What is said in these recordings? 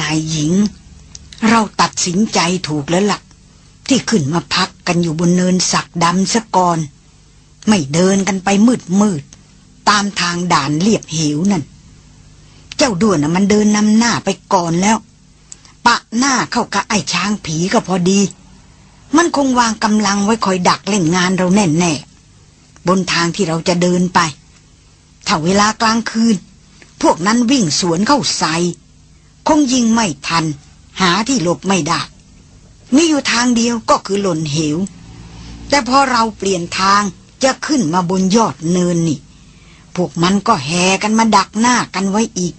นายหญิง เราตัดสินใจถูกแล้วละ่ะ ที่ขึ้นมาพักกันอยู่บนเนินสักดำซะก่อน ไม่เดินกันไปมืดมืด ตามทางด่านเรียบเหวนั่น เจ้าด้วนน่ะมันเดินนำหน้าไปก่อนแล้ว ปะหน้าเข้ากับไอ้ช้างผีก็พอดี มันคงวางกำลังไว้คอยดักเล่นงานเราแน่แน่บนทางที่เราจะเดินไปถ้าเวลากลางคืน พวกนั้นวิ่งสวนเข้าใส่ คงยิงไม่ทัน หาที่หลบไม่ได้ มีอยู่ทางเดียวก็คือหล่นเหว แต่พอเราเปลี่ยนทางจะขึ้นมาบนยอดเนินนี่ พวกมันก็แห่กันมาดักหน้ากันไว้อีก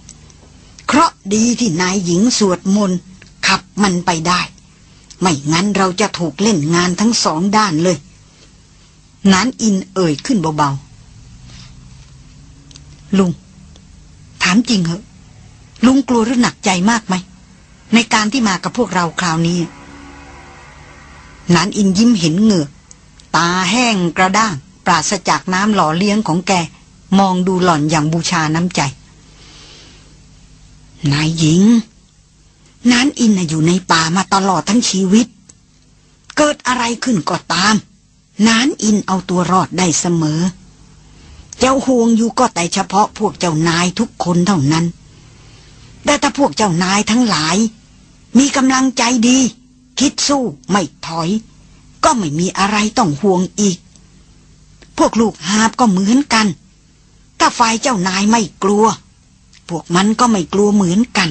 เคราะดีที่นายหญิงสวดมนต์ขับมันไปได้ ไม่งั้นเราจะถูกเล่นงานทั้งสองด้านเลย นานอินเอ่ยขึ้นเบาๆ ลุง ถามจริงเหอะ ลุงกลัวหรือหนักใจมากไหม ในการที่มากับพวกเราคราวนี้นานอินยิ้มเห็นเหงือกตาแห้งกระด้าง ปราศจากน้ำหล่อเลี้ยงของแก มองดูหล่อนอย่างบูชาน้ำใจ นายหญิงนานอินอยู่ในป่ามาตลอดทั้งชีวิต เกิดอะไรขึ้นก็ตามนานอินเอาตัวรอดได้เสมอ เจ้าห่วงอยู่ก็แต่เฉพาะพวกเจ้านายทุกคนเท่านั้น แต่ถ้าพวกเจ้านายทั้งหลาย มีกำลังใจดี คิดสู้ไม่ถอย ก็ไม่มีอะไรต้องห่วงอีก พวกลูกหาบก็เหมือนกัน ถ้าฝ่ายเจ้านายไม่กลัว พวกมันก็ไม่กลัวเหมือนกัน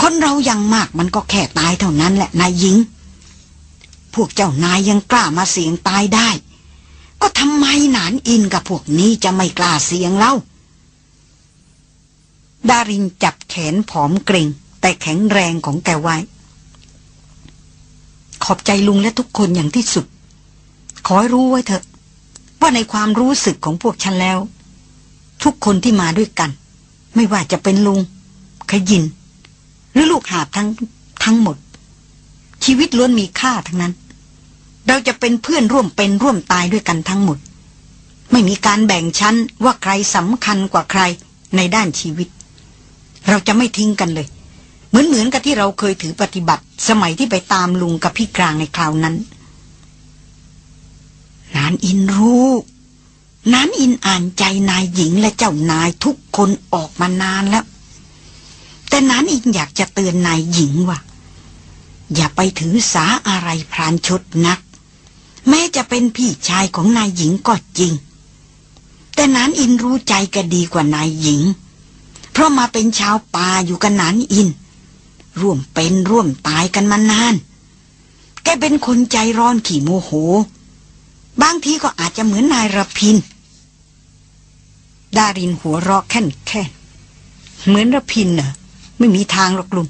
คนเรายังมากมันก็แค่ตายเท่านั้นแหละนายหญิง พวกเจ้านายยังกล้ามาเสี่ยงตายได้ ก็ทำไมหนานอินกับพวกนี้จะไม่กล้าเสี่ยงเล่า ดารินจับแขนผอมเกรงแต่แข็งแรงของแกไว้ ขอบใจลุงและทุกคนอย่างที่สุด ขอให้รู้ไว้เถอะ ว่าในความรู้สึกของพวกฉันแล้ว ทุกคนที่มาด้วยกัน ไม่ว่าจะเป็นลุง ขยิน หรือลูกหาบทั้งทั้งหมด ชีวิตล้วนมีค่าทั้งนั้น เราจะเป็นเพื่อนร่วมเป็นร่วมตายด้วยกันทั้งหมด ไม่มีการแบ่งชั้นว่าใครสำคัญกว่าใครในด้านชีวิต เราจะไม่ทิ้งกันเลย เหมือนเหมือนกับที่เราเคยถือปฏิบัติ สมัยที่ไปตามลุงกับพี่กลางในคราวนั้นนานอินรู้นานอินอ่านใจนายหญิงและเจ้านายทุกคนออกมานานแล้ว แต่นานอินอยากจะเตือนนายหญิงว่า อย่าไปถือสาอะไรพรานชดนัก แม้จะเป็นพี่ชายของนายหญิงก็จริง แต่นานอินรู้ใจก็ดีกว่านายหญิง เพราะมาเป็นชาวป่าอยู่กันนานอิน ร่วมเป็นร่วมตายกันมานาน แกเป็นคนใจร้อนขี่โมโห บางทีก็อาจจะเหมือนนายรพิน ดารินหัวรอกแค่นแค่เหมือนรพินเน่ะ ไม่มีทางหรอกลุง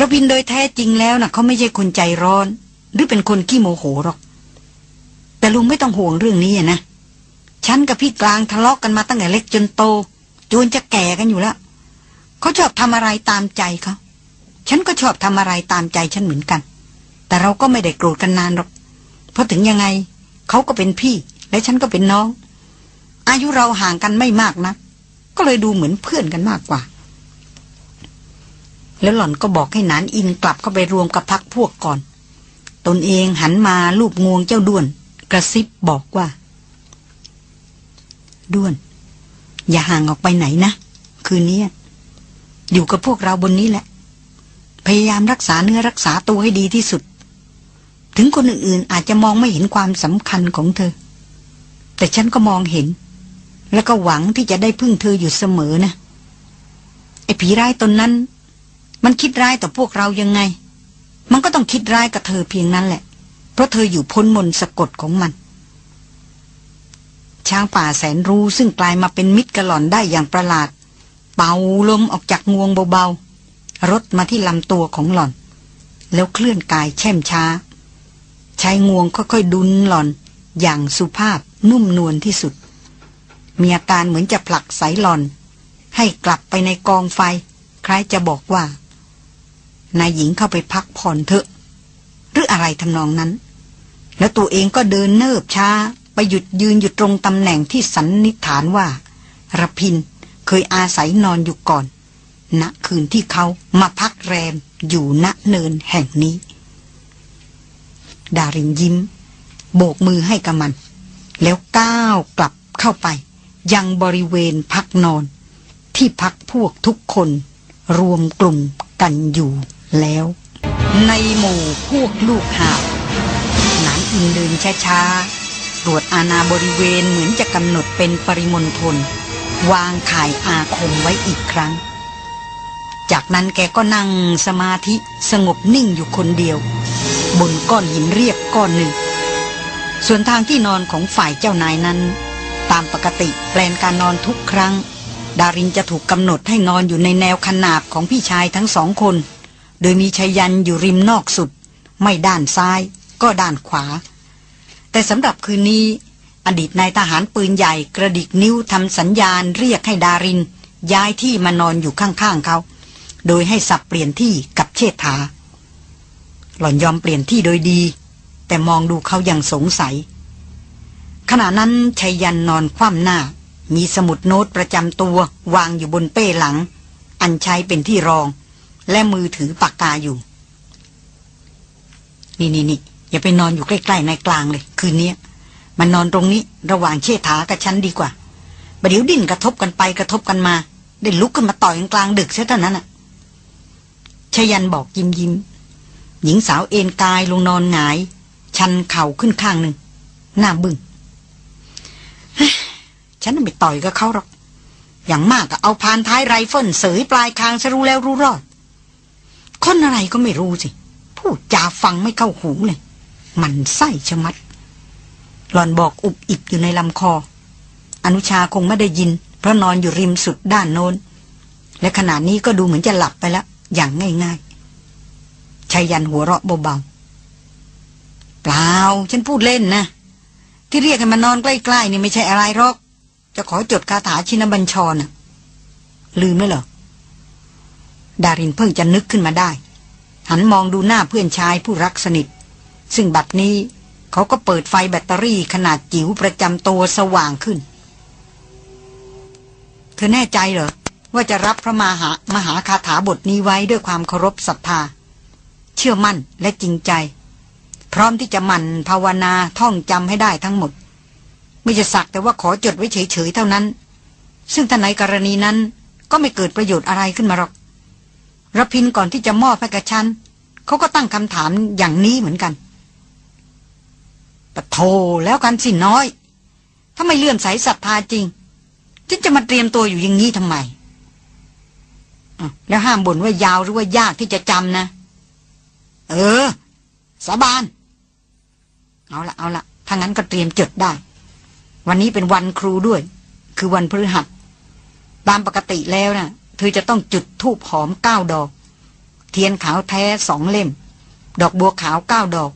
รพินโดยแท้จริงแล้วนะ่ะเขาไม่ใช่คนใจร้อน หรือเป็นคนขี้โมโหหรอก แต่ลุงไม่ต้องห่วงเรื่องนี้นะฉันกับพี่กลางทะเลาะกกันมาตั้งแต่เล็กจนโต จนจะแก่กันอยู่แล้วเขาชอบทำอะไรตามใจเขาฉันก็ชอบทำอะไรตามใจฉันเหมือนกัน แต่เราก็ไม่ได้โกรธกันนานหรอก เพราะถึงยังไงเขาก็เป็นพี่ และฉันก็เป็นน้อง อายุเราห่างกันไม่มากนะ ก็เลยดูเหมือนเพื่อนกันมากกว่า แล้วหล่อนก็บอกให้นานอินกลับเข้าไปรวมกับพักพวกก่อน ตนเองหันมาลูบงวงเจ้าด้วน กระซิบบอกว่า ด้วน อย่าห่างออกไปไหนนะ คืนนี้อยู่กับพวกเราบนนี้แหละ พยายามรักษาเนื้อรักษาตัวให้ดีที่สุด ถึงคนอื่นๆอาจจะมองไม่เห็นความสำคัญของเธอ แต่ฉันก็มองเห็น แล้วก็หวังที่จะได้พึ่งเธออยู่เสมอนะไอ้ผีร้ายตนนั้น มันคิดร้ายต่อพวกเรายังไง มันก็ต้องคิดร้ายกับเธอเพียงนั้นแหละ เพราะเธออยู่พ้นมนสะกดของมัน ช้างป่าแสนรู้ซึ่งกลายมาเป็นมิตรกระหล่อนได้อย่างประหลาด เป่าลมออกจากงวงเบาๆรถมาที่ลำตัวของหล่อน แล้วเคลื่อนกายแช่มช้า ใช้งวงค่อยๆดุนหล่อน อย่างสุภาพนุ่มนวลที่สุด มีอาการเหมือนจะผลักสายหล่อน ให้กลับไปในกองไฟ คล้ายจะบอกว่า นายหญิงเข้าไปพักผ่อนเถอะ หรืออะไรทำนองนั้น แล้วตัวเองก็เดินเนิบช้า ไปหยุดยืนอยู่ตรงตำแหน่งที่สันนิษฐานว่าระพินเคยอาศัยนอนอยู่ก่อน ณคืนที่เขามาพักแรมอยู่ณเนินแห่งนี้ ดารินยิ้ม โบกมือให้กับมัน แล้วก้าวกลับเข้าไป ยังบริเวณพักนอน ที่พักพวกทุกคนรวมกลุ่มกันอยู่แล้ว ในหมู่พวกลูกหาบนานอินเดินช้าๆ รวจอาณาบริเวณเหมือนจะกำหนดเป็นปริมณฑลวางข่ายอาคมไว้อีกครั้ง จากนั้นแกก็นั่งสมาธิสงบนิ่งอยู่คนเดียว บนก้อนหินเรียบก้อนหนึ่ง ส่วนทางที่นอนของฝ่ายเจ้านายนั้น ตามปกติแปลนการนอนทุกครั้ง ดารินจะถูกกำหนดให้นอนอยู่ในแนวขนาบของพี่ชายทั้งสองคน โดยมีชายันอยู่ริมนอกสุด ไม่ด้านซ้ายก็ด้านขวา แต่สำหรับคืนนี้ อดีตนายทหารปืนใหญ่กระดิกนิ้วทำสัญญาณเรียกให้ดาริน ย้ายที่มานอนอยู่ข้างๆเขา โดยให้สับเปลี่ยนที่กับเชษฐา หล่อนยอมเปลี่ยนที่โดยดี แต่มองดูเขาอย่างสงสัย ขณะนั้นชัยยันนอนคว่ำหน้า มีสมุดโน้ตประจำตัววางอยู่บนเป้หลัง อันใช้เป็นที่รอง และมือถือปากกาอยู่ นี่นี่นี่ อย่าไปนอนอยู่ใกล้ๆในกลางเลย คืนนี้มันนอนตรงนี้ระหว่างเชษฐากับฉันดีกว่าประเดี๋ยวดิ้นกระทบกันไปกระทบกันมา ได้ลุกขึ้นมาต่อยกันกลางดึกเสียเท่านั้นอะชยันบอกยิ้มยิ้ม หญิงสาวเอนกายลงนอนหงาย ชันเข่าขึ้นข้างหนึ่งหน้าบึ้งฉันไม่ต่อยกับเขาหรอก อย่างมากก็เอาพานท้ายไรเฟิลเสยปลายคางจะรู้แล้วรู้รอด คนอะไรก็ไม่รู้สิ พูดจาฟังไม่เข้าหูเลย หมั่นไส้ชะมัด หล่อนบอกอุบอิบอยู่ในลำคอ อนุชาคงไม่ได้ยิน เพราะนอนอยู่ริมสุดด้านโน้น และขณะนี้ก็ดูเหมือนจะหลับไปแล้ว อย่างง่ายๆชายันหัวเราะเบาๆ เปล่า ฉันพูดเล่นนะ ที่เรียกให้มานอนใกล้ๆนี่ไม่ใช่อะไรหรอก จะขอจดคาถาชินบัญชรน่ะลืมแล้วเหรอดารินเพิ่งจะนึกขึ้นมาได้ หันมองดูหน้าเพื่อนชายผู้รักสนิท ซึ่งบัดนี้เขาก็เปิดไฟแบตเตอรี่ขนาดจิ๋วประจำตัวสว่างขึ้น เธอแน่ใจเหรอ ว่าจะรับพระมาหามหาคาถาบทนี้ไว้ด้วยความเคารพศรัทธา เชื่อมั่นและจริงใจ พร้อมที่จะหมั่นภาวนาท่องจำให้ได้ทั้งหมด ไม่จะสักแต่ว่าขอจดไว้เฉยๆเท่านั้น ซึ่งถ้าในกรณีนั้นก็ไม่เกิดประโยชน์อะไรขึ้นมาหรอกรพินก่อนที่จะมอบให้กับฉันเขาก็ตั้งคำถามอย่างนี้เหมือนกัน แต่โทแล้วกันสิน้อย ถ้าไม่เลื่อมใสศรัทธาจริงฉันจะมาเตรียมตัวอยู่อย่างนี้ทำไม แล้วห้ามบ่นว่ายาวหรือว่ายากที่จะจำนะ เออ สาบาน เอาละเอาละถ้างั้นก็เตรียมจดได้ วันนี้เป็นวันครูด้วย คือวันพฤหัส ตามปกติแล้วนะ่ะ เธอจะต้องจุดธูปหอมเก้าดอก เทียนขาวแท้สองเล่ม ดอกบัวขาวเก้าดอก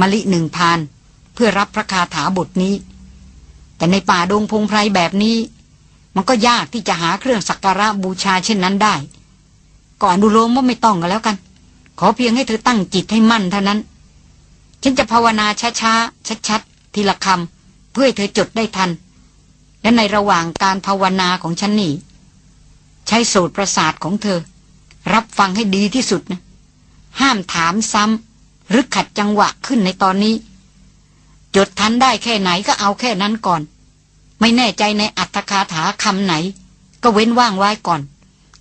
มะลิหนึ่งพาน เพื่อรับพระคาถาบทนี้ แต่ในป่าดงพงไพรแบบนี้ มันก็ยากที่จะหาเครื่องสักการะบูชาเช่นนั้นได้ ก่อนดูโลมว่าไม่ต้องกันแล้วกัน ขอเพียงให้เธอตั้งจิตให้มั่นเท่านั้น ฉันจะภาวนาช้าๆชัดๆทีละคำเพื่อให้เธอจดได้ทัน และในระหว่างการภาวนาของฉันนี่ใช้โสตรประสาทของเธอ รับฟังให้ดีที่สุดนะห้ามถามซ้ำหรือขัดจังหวะขึ้นในตอนนี้ จดทันได้แค่ไหนก็เอาแค่นั้นก่อน ไม่แน่ใจในอัตถคาถาคำไหน ก็เว้นว่างไว้ก่อน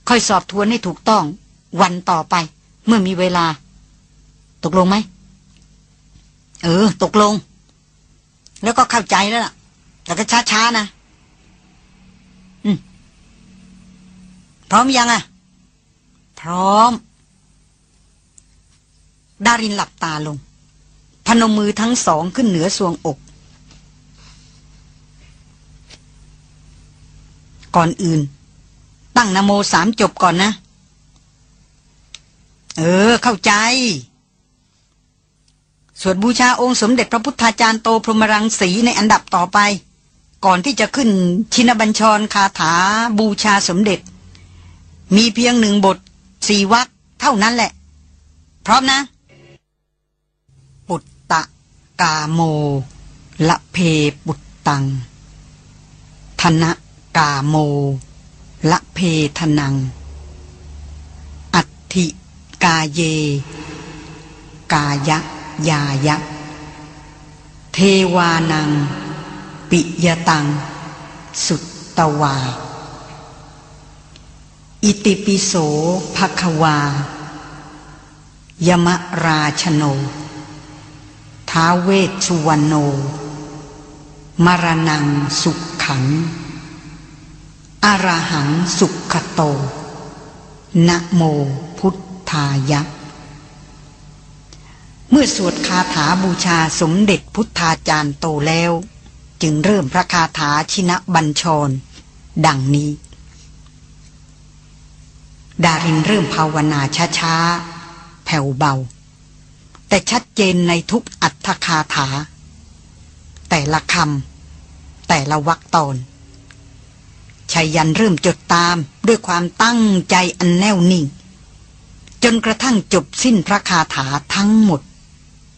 ค่อยสอบทวนให้ถูกต้อง วันต่อไป เมื่อมีเวลา ตกลงไหม เออ ตกลง แล้วก็เข้าใจแล้วล่ะ แต่ก็ช้าๆนะพร้อมยังอะพร้อม ดารินหลับตาลง พนมมือทั้งสองขึ้นเหนือสวงอก ก่อนอื่น ตั้งนโมสามจบก่อนนะ เออ เข้าใจ สวดบูชาองค์สมเด็จพระพุทธาจารย์โตพรหมรังสีในอันดับต่อไป ก่อนที่จะขึ้นชินบัญชรคาถาบูชาสมเด็จ มีเพียงหนึ่งบท สี่วักเท่านั้นแหละ พร้อมนะปุตตะ กาโม ละเพปุตตัง ธนะกาโม ละเพทนัง อัธิกาเย กายะยายะ เทวานัง ปิยตัง สุตตวา อิติปิโสภควา ยมราชโน ท้าเวชสุวรรณโน มรณังสุขขังอรหังสุขโต นะโมพุทธายะ เมื่อสวดคาถาบูชาสมเด็จพุทธาจารย์โตแล้ว จึงเริ่มพระคาถาชินะบัญชร ดังนี้ ดารินเริ่มภาวนาช้าๆ แผ่วเบา แต่ชัดเจนในทุกอัตคาถา แต่ละคำแต่ละวรรคตอนชายันเริ่มจดตามด้วยความตั้งใจอันแน่วนิ่ง จนกระทั่งจบสิ้นพระคาถาทั้งหมด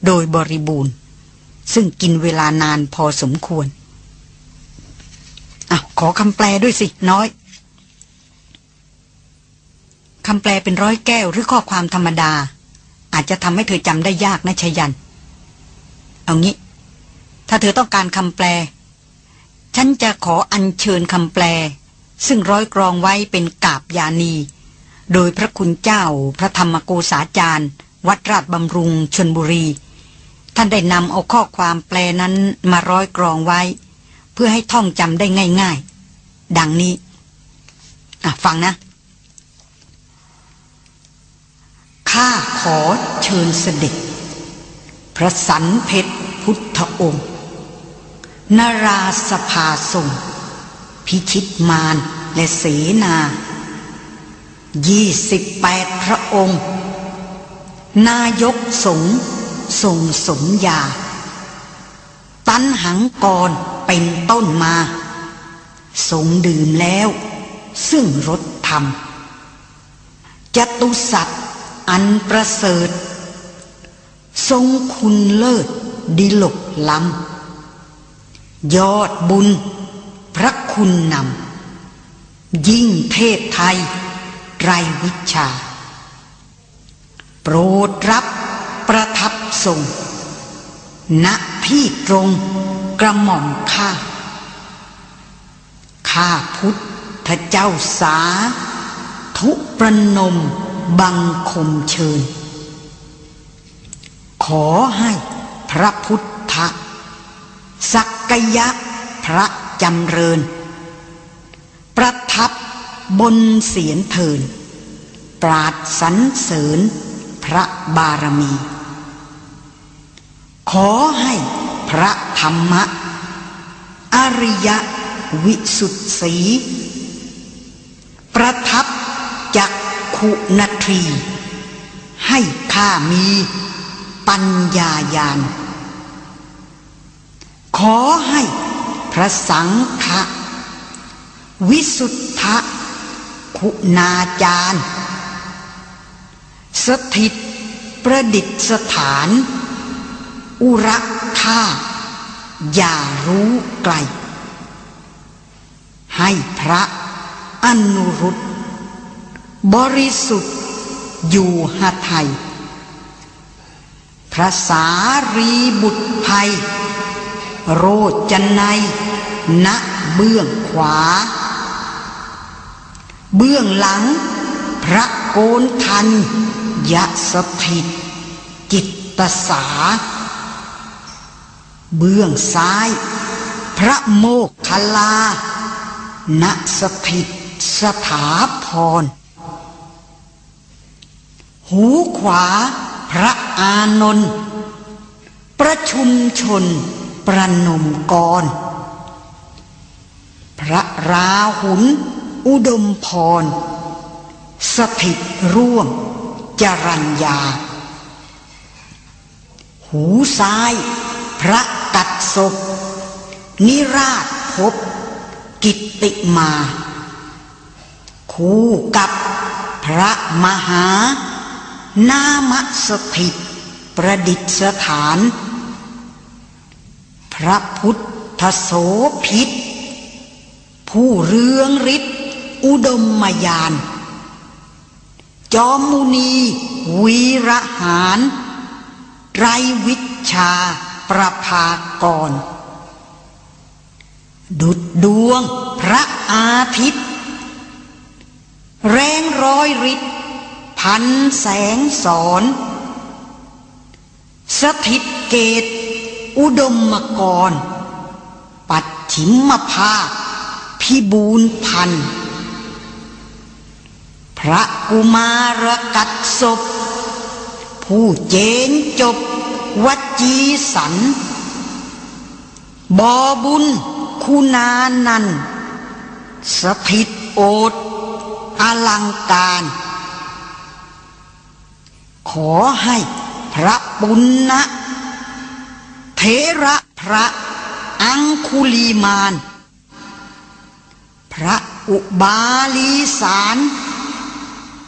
โดยบริบูรณ์ ซึ่งกินเวลานานพอสมควรอะขอคำแปลด้วยสิน้อยคำแปลเป็นร้อยแก้วหรือข้อความธรรมดา อาจจะทำให้เธอจำได้ยากนะชยัน เอางี้ ถ้าเธอต้องการคำแปล ฉันจะขออัญเชิญคำแปล ซึ่งร้อยกรองไว้เป็นกาบยานี โดยพระคุณเจ้าพระธรรมโกษาจารย์ วัดราชบำรุงชนบุรี ท่านได้นำเอาข้อความแปลนั้นมาร้อยกรองไว้ เพื่อให้ท่องจำได้ง่าย ๆ ดังนี้ อะ ฟังนะ ข้าขอเชิญเสด็จ พระสันเพชรพุทธองค์ นาราสภาทรงพิชิตมารและเสนายี่สิบแปดพระองค์ นายกสงทรงสมยา ตั้นหังกรเป็นต้นมาทรงดื่มแล้ว ซึ่งรสธรรมจตุสัตว์ อันประเสริฐ ทรงคุณเลิศดิลกล้ำยอดบุญ พระคุณนำยิ่งเทพไทยไรวิชา โปรดรับประทับทรงณพี่ตรงกระหม่อมข้าข้าพุทธเจ้าสา ทุประนม บังคมเชิญ ขอให้พระพุทธสักกยะพระจำเริญ ประทับบนเสียนเทิน ปราดสรรเสริญพระบารมี ขอให้พระธรรมะ อริยวิสุทธิประทับจัก ขุนาทีให้ข้ามีปัญญายาน ขอให้พระสังฆะวิสุทธะคุณาจารย์ สถิตประดิษฐาน อุรักท่าอย่ารู้ไกล ให้พระอนุรุต บริสุทธิ์อยู่หาไทย พระสารีบุตรภัย โรจันในณเบื้องขวา เบื้องหลัง พระโกนทันยะสถิต จิตตสา เบื้องซ้าย พระโมกขลาณสถิตสถาพร หูขวา พระอานนท์ประชุมชน ประนมกร พระราหุลอุดมพร สถิตร่วม จรัญญา หูซ้าย พระกัดศพนิราชพบกิตติมา คู่กับพระมหา นามสถิต ประดิษฐาน พระพุทธโสพิษ ผู้เรืองฤทธิ์อุดมมยาน จอมมุนีวีระหาร ไรวิชาประภากร ดุดดวงพระอาทิตย์ แรงร้อยริด พันแสงสอน สถิตเกต อุดมมกร ปัดฉิมมภาพิบูลพัน พระกุมารกัดศพ ผู้เจนจบวัจีสัน บอบุญคุณานันสถิตโอดอลังการ ขอให้พระปุณณะเทระพระอังคุลีมาน พระอุบาลีสาร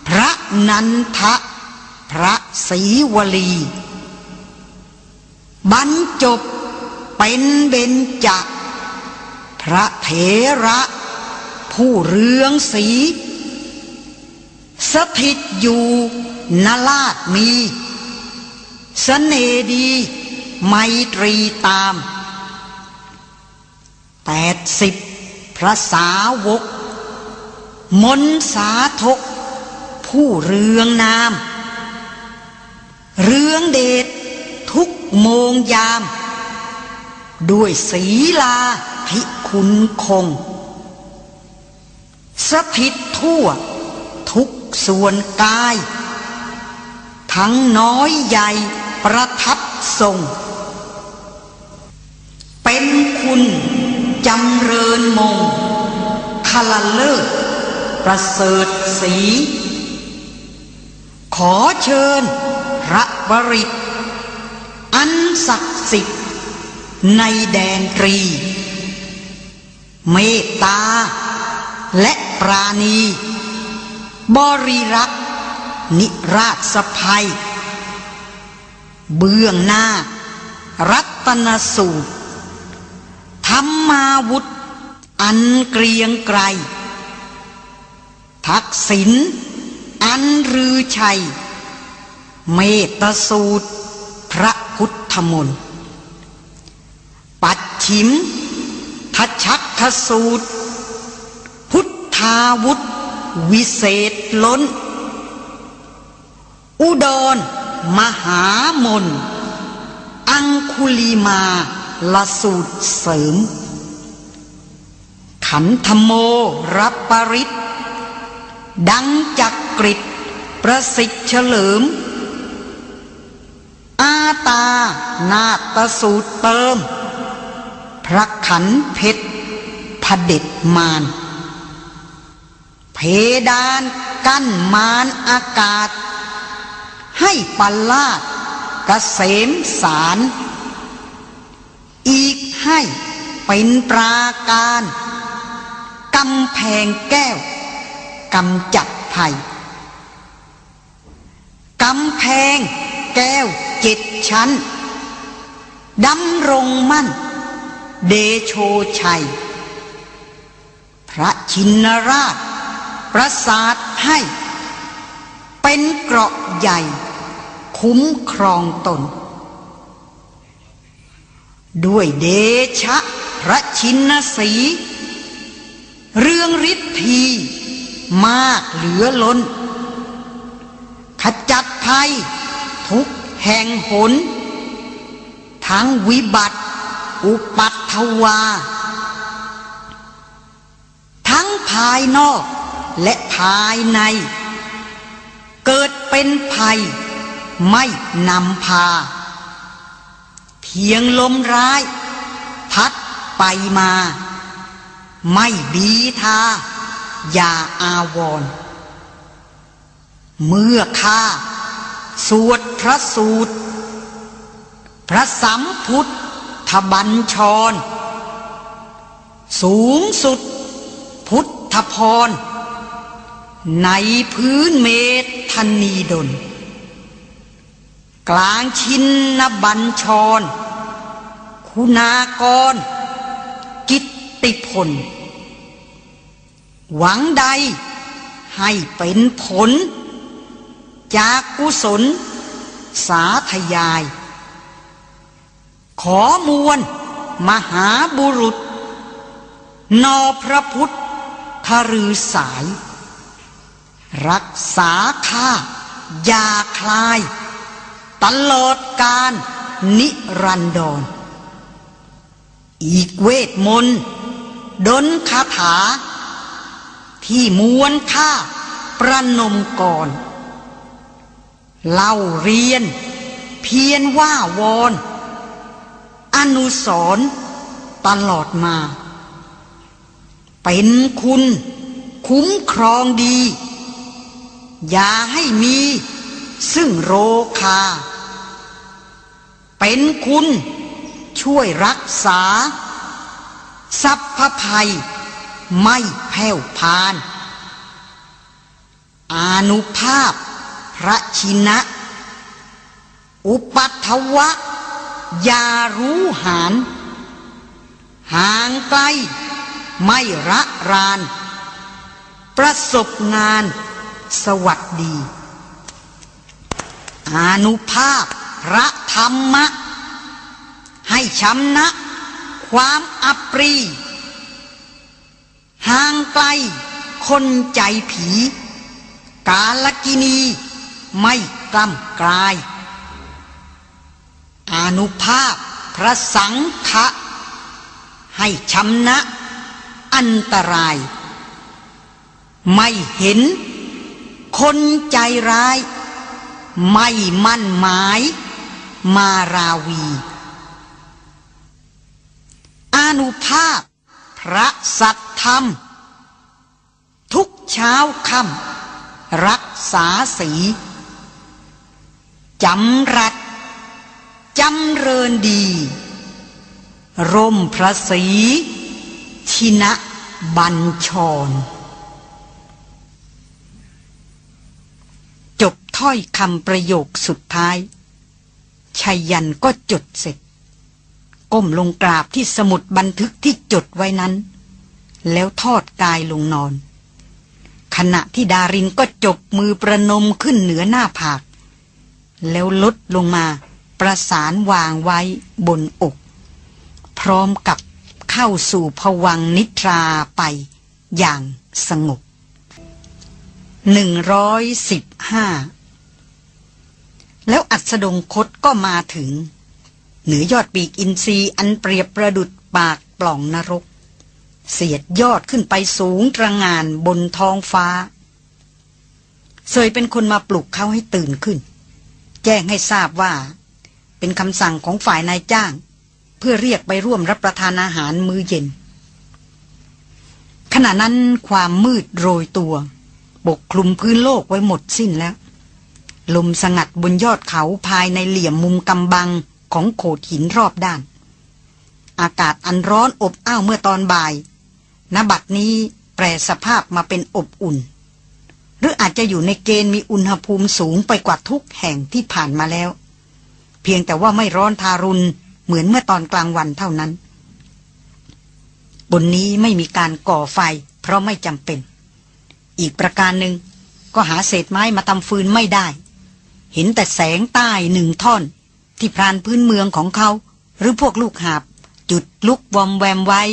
พระนันทะ พระศรีวลี บรรจบเป็นเบญจพระเถระ ผู้เรืองสี สถิตอยู่นลาดมีสเสน่ดีไมตรีตามแปดสิบพระสาวก มนสาทก ผู้เรืองนาม เรืองเดชทุกโมงยาม ด้วยศีลาพิคุณคง สถิตทั่ว ส่วนกาย ทั้งน้อยใหญ่ประทับทรง เป็นคุณจำเริญมงคลเลิศประเสริฐสี ขอเชิญพระบริตอันศักดิ์สิทธิ์ในแดนตรี เมตตาและปราณี บริรักษ์นิราชสภัย เบื้องหน้า รัตนสูตรธรรมาวุธ อันเกรียงไกร ทักษิณอันรือชัย เมตสูตร พระพุทธมนต์ปัดฉิมทชักทสูตร พุทธาวุธ วิเศษล้น อุดร มหามน อังคุลีมาละสูตรเสริม ขันธโมรับปริต ดังจักกริดประสิทธิ์เฉลิม อาตา นาตสูตรเติม พระขันเพชรพเด็จมาน เพดานกั้นมานอากาศ ให้ปัลลาดกเกษมสาร อีกให้เป็นปราการกำแพงแก้วกำจัดภัยกำแพงแก้วเจ็ดชั้นดำรงมั่น เดโชชัย พระชินราช ประสาทให้ เป็นเกราะใหญ่ คุ้มครองตน ด้วยเดชะพระชินสี เรื่องฤทธีมากเหลือล้น ขจัดภัย ทุกแห่งหน ทั้งวิบัติ อุปัตถวา ทั้งภายนอก และภายใน เกิดเป็นภัย ไม่นำพา เพียงลมร้าย พัดไปมา ไม่บีทา อย่าอาวร เมื่อข้า สวดพระสูตร พระสัมพุทธบัญชร สูงสุด พุทธพร ในพื้นเมธนีดล กลางชินนบัญชร คุณากร กิตติพล หวังใดให้เป็นผล จากกุศล สาธยาย ขอมวล มหาบุรุษ นอพระพุทธรือสาย รักษาข้ายาคลาย ตลอดการนิรันดร อีกเวทมนต์ดนคาถา ที่มวลข้าประนมก่อน เล่าเรียน เพียนว่าวอนอนุสรตลอดมา เป็นคุณ คุ้มครองดี อย่าให้มี ซึ่งโรคา เป็นคุณ ช่วยรักษาสัพพภัย ไม่แผ่วพาน อนุภาพ พระชินะ อุปัทวะ ยารู้หานห่างไกล ไม่ระราน ประสบงาน สวัสดี อานุภาพ พระธรรมะ ให้ชำนะ ความอัปรี ห่างไกล คนใจผี กาลกินี ไม่กล้ำกลาย อานุภาพ พระสังฆะให้ชำนะ อันตราย ไม่เห็น คนใจร้าย ไม่มั่นหมาย มาราวี อนุภาพ พระสัตธรรม ทุกเช้าค่ำรักษาสีจำรัดจำเริญดี ร่มพระศรีชินะบัญชร จบ ถ้อยคำประโยคสุดท้ายชัยยันก็จดเสร็จ ก้มลงกราบที่สมุดบันทึกที่จดไว้นั้น แล้วทอดกายลงนอน ขณะที่ดารินก็จบมือประนมขึ้นเหนือหน้าผาก แล้วลดลงมาประสานวางไว้บนอก พร้อมกับเข้าสู่ผวังนิทราไปอย่างสงบหนึ่งร้อยสิบห้า แล้วอัสดงคตก็มาถึง เหนือยอดปีกอินทรีอันเปรียบประดุดปากปล่องนรก เสียดยอดขึ้นไปสูงตระงานบนท้องฟ้าเซยเป็นคนมาปลุกเขาให้ตื่นขึ้น แจ้งให้ทราบว่า เป็นคำสั่งของฝ่ายนายจ้าง เพื่อเรียกไปร่วมรับประทานอาหารมื้อเย็น ขณะนั้นความมืดโรยตัวปกคลุมพื้นโลกไว้หมดสิ้นแล้ว ลมสงัดบนยอดเขาภายในเหลี่ยมมุมกำบังของโขดหินรอบด้าน อากาศอันร้อนอบอ้าวเมื่อตอนบ่ายณบัดนี้แปรสภาพมาเป็นอบอุ่น หรืออาจจะอยู่ในเกณฑ์มีอุณหภูมิสูงไปกว่าทุกแห่งที่ผ่านมาแล้ว เพียงแต่ว่าไม่ร้อนทารุณเหมือนเมื่อตอนกลางวันเท่านั้น บนนี้ไม่มีการก่อไฟ เพราะไม่จำเป็น อีกประการหนึ่งก็หาเศษไม้มาทำฟืนไม่ได้ เห็นแต่แสงใต้หนึ่งท่อน ที่พรานพื้นเมืองของเขา หรือพวกลูกหาบ จุดลุกวอมแวมไว้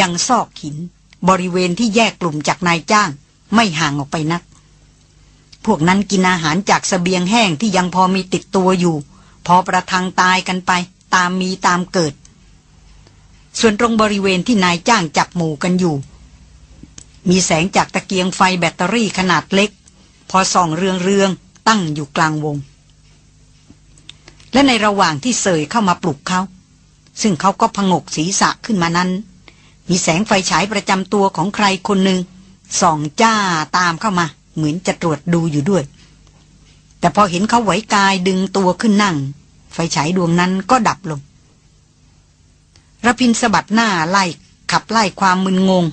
ยังซอกหิน บริเวณที่แยกกลุ่มจากนายจ้าง ไม่ห่างออกไปนัก พวกนั้นกินอาหารจากสเสบียงแห้งที่ยังพอมีติดตัวอยู่ พอประทังตายกันไป ตามมีตามเกิด ส่วนตรงบริเวณที่นายจ้างจับหมู่กันอยู่ มีแสงจากตะเกียงไฟแบตเตอรี่ขนาดเล็ก พอส่องเรืองเรือง ตั้งอยู่กลางวง และในระหว่างที่เสยเข้ามาปลุกเขา ซึ่งเขาก็พงกศีรษะขึ้นมานั้น มีแสงไฟฉายประจำตัวของใครคนหนึ่งส่องจ้าตามเข้ามา เหมือนจะตรวจดูอยู่ด้วย แต่พอเห็นเขาไหวกายดึงตัวขึ้นนั่ง ไฟฉายดวงนั้นก็ดับลงระพินสะบัดหน้าไล่ขับไล่ความมึนงง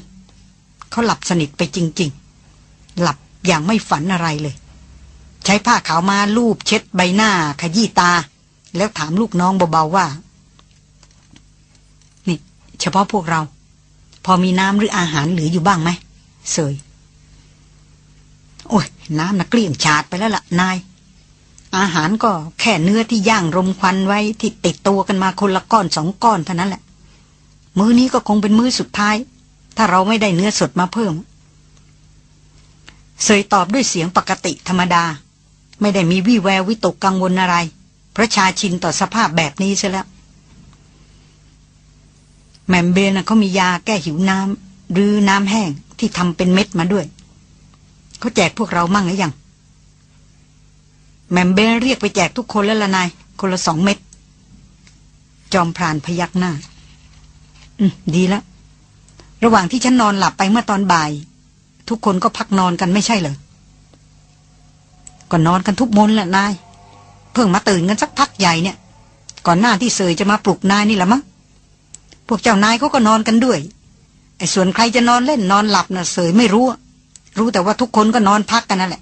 เขาหลับสนิทไปจริง ๆ หลับอย่างไม่ฝันอะไรเลย ใช้ผ้าขาวมาลูบเช็ดใบหน้าขยี้ตา แล้วถามลูกน้องเบาๆว่า นี่ เฉพาะพวกเรา พอมีน้ำหรืออาหารเหลืออยู่บ้างไหมเสยโอ้ยน้ำนะเกลี้ยงฉาดไปแล้วล่ะนาย อาหารก็แค่เนื้อที่ย่างรมควันไว้ที่ติดตัวกันมาคนละก้อนสองก้อนเท่านั้นแหละ มื้อนี้ก็คงเป็นมื้อสุดท้าย ถ้าเราไม่ได้เนื้อสดมาเพิ่มเส่ยตอบด้วยเสียงปกติธรรมดา ไม่ได้มีวี่แวววิตกกังวลอะไร เพราะชาชินต่อสภาพแบบนี้ซะแล้ว แหม่มเบลเขามียาแก้หิวน้ำหรือน้ำแห้งที่ทำเป็นเม็ดมาด้วย เขาแจกพวกเรามั่งหรือยัง แหม่มเบลเรียกไปแจกทุกคนแล้วละนาย คนละสองเม็ด จอมพรานพยักหน้า อืมดีแล้ว ระหว่างที่ฉันนอนหลับไปเมื่อตอนบ่าย ทุกคนก็พักนอนกันไม่ใช่เหรอ ก็นอนกันทุกมนแหละนาย เพิ่งมาตื่นกันสักพักใหญ่เนี่ย ก่อนหน้าที่เสยจะมาปลุกนายนี่แหละมั้งพวกเจ้านายเขาก็นอนกันด้วยไอ้ส่วนใครจะนอนเล่นนอนหลับนะ่ะเสยไม่รู้ รู้แต่ว่าทุกคนก็นอนพักกันนั่นแหละ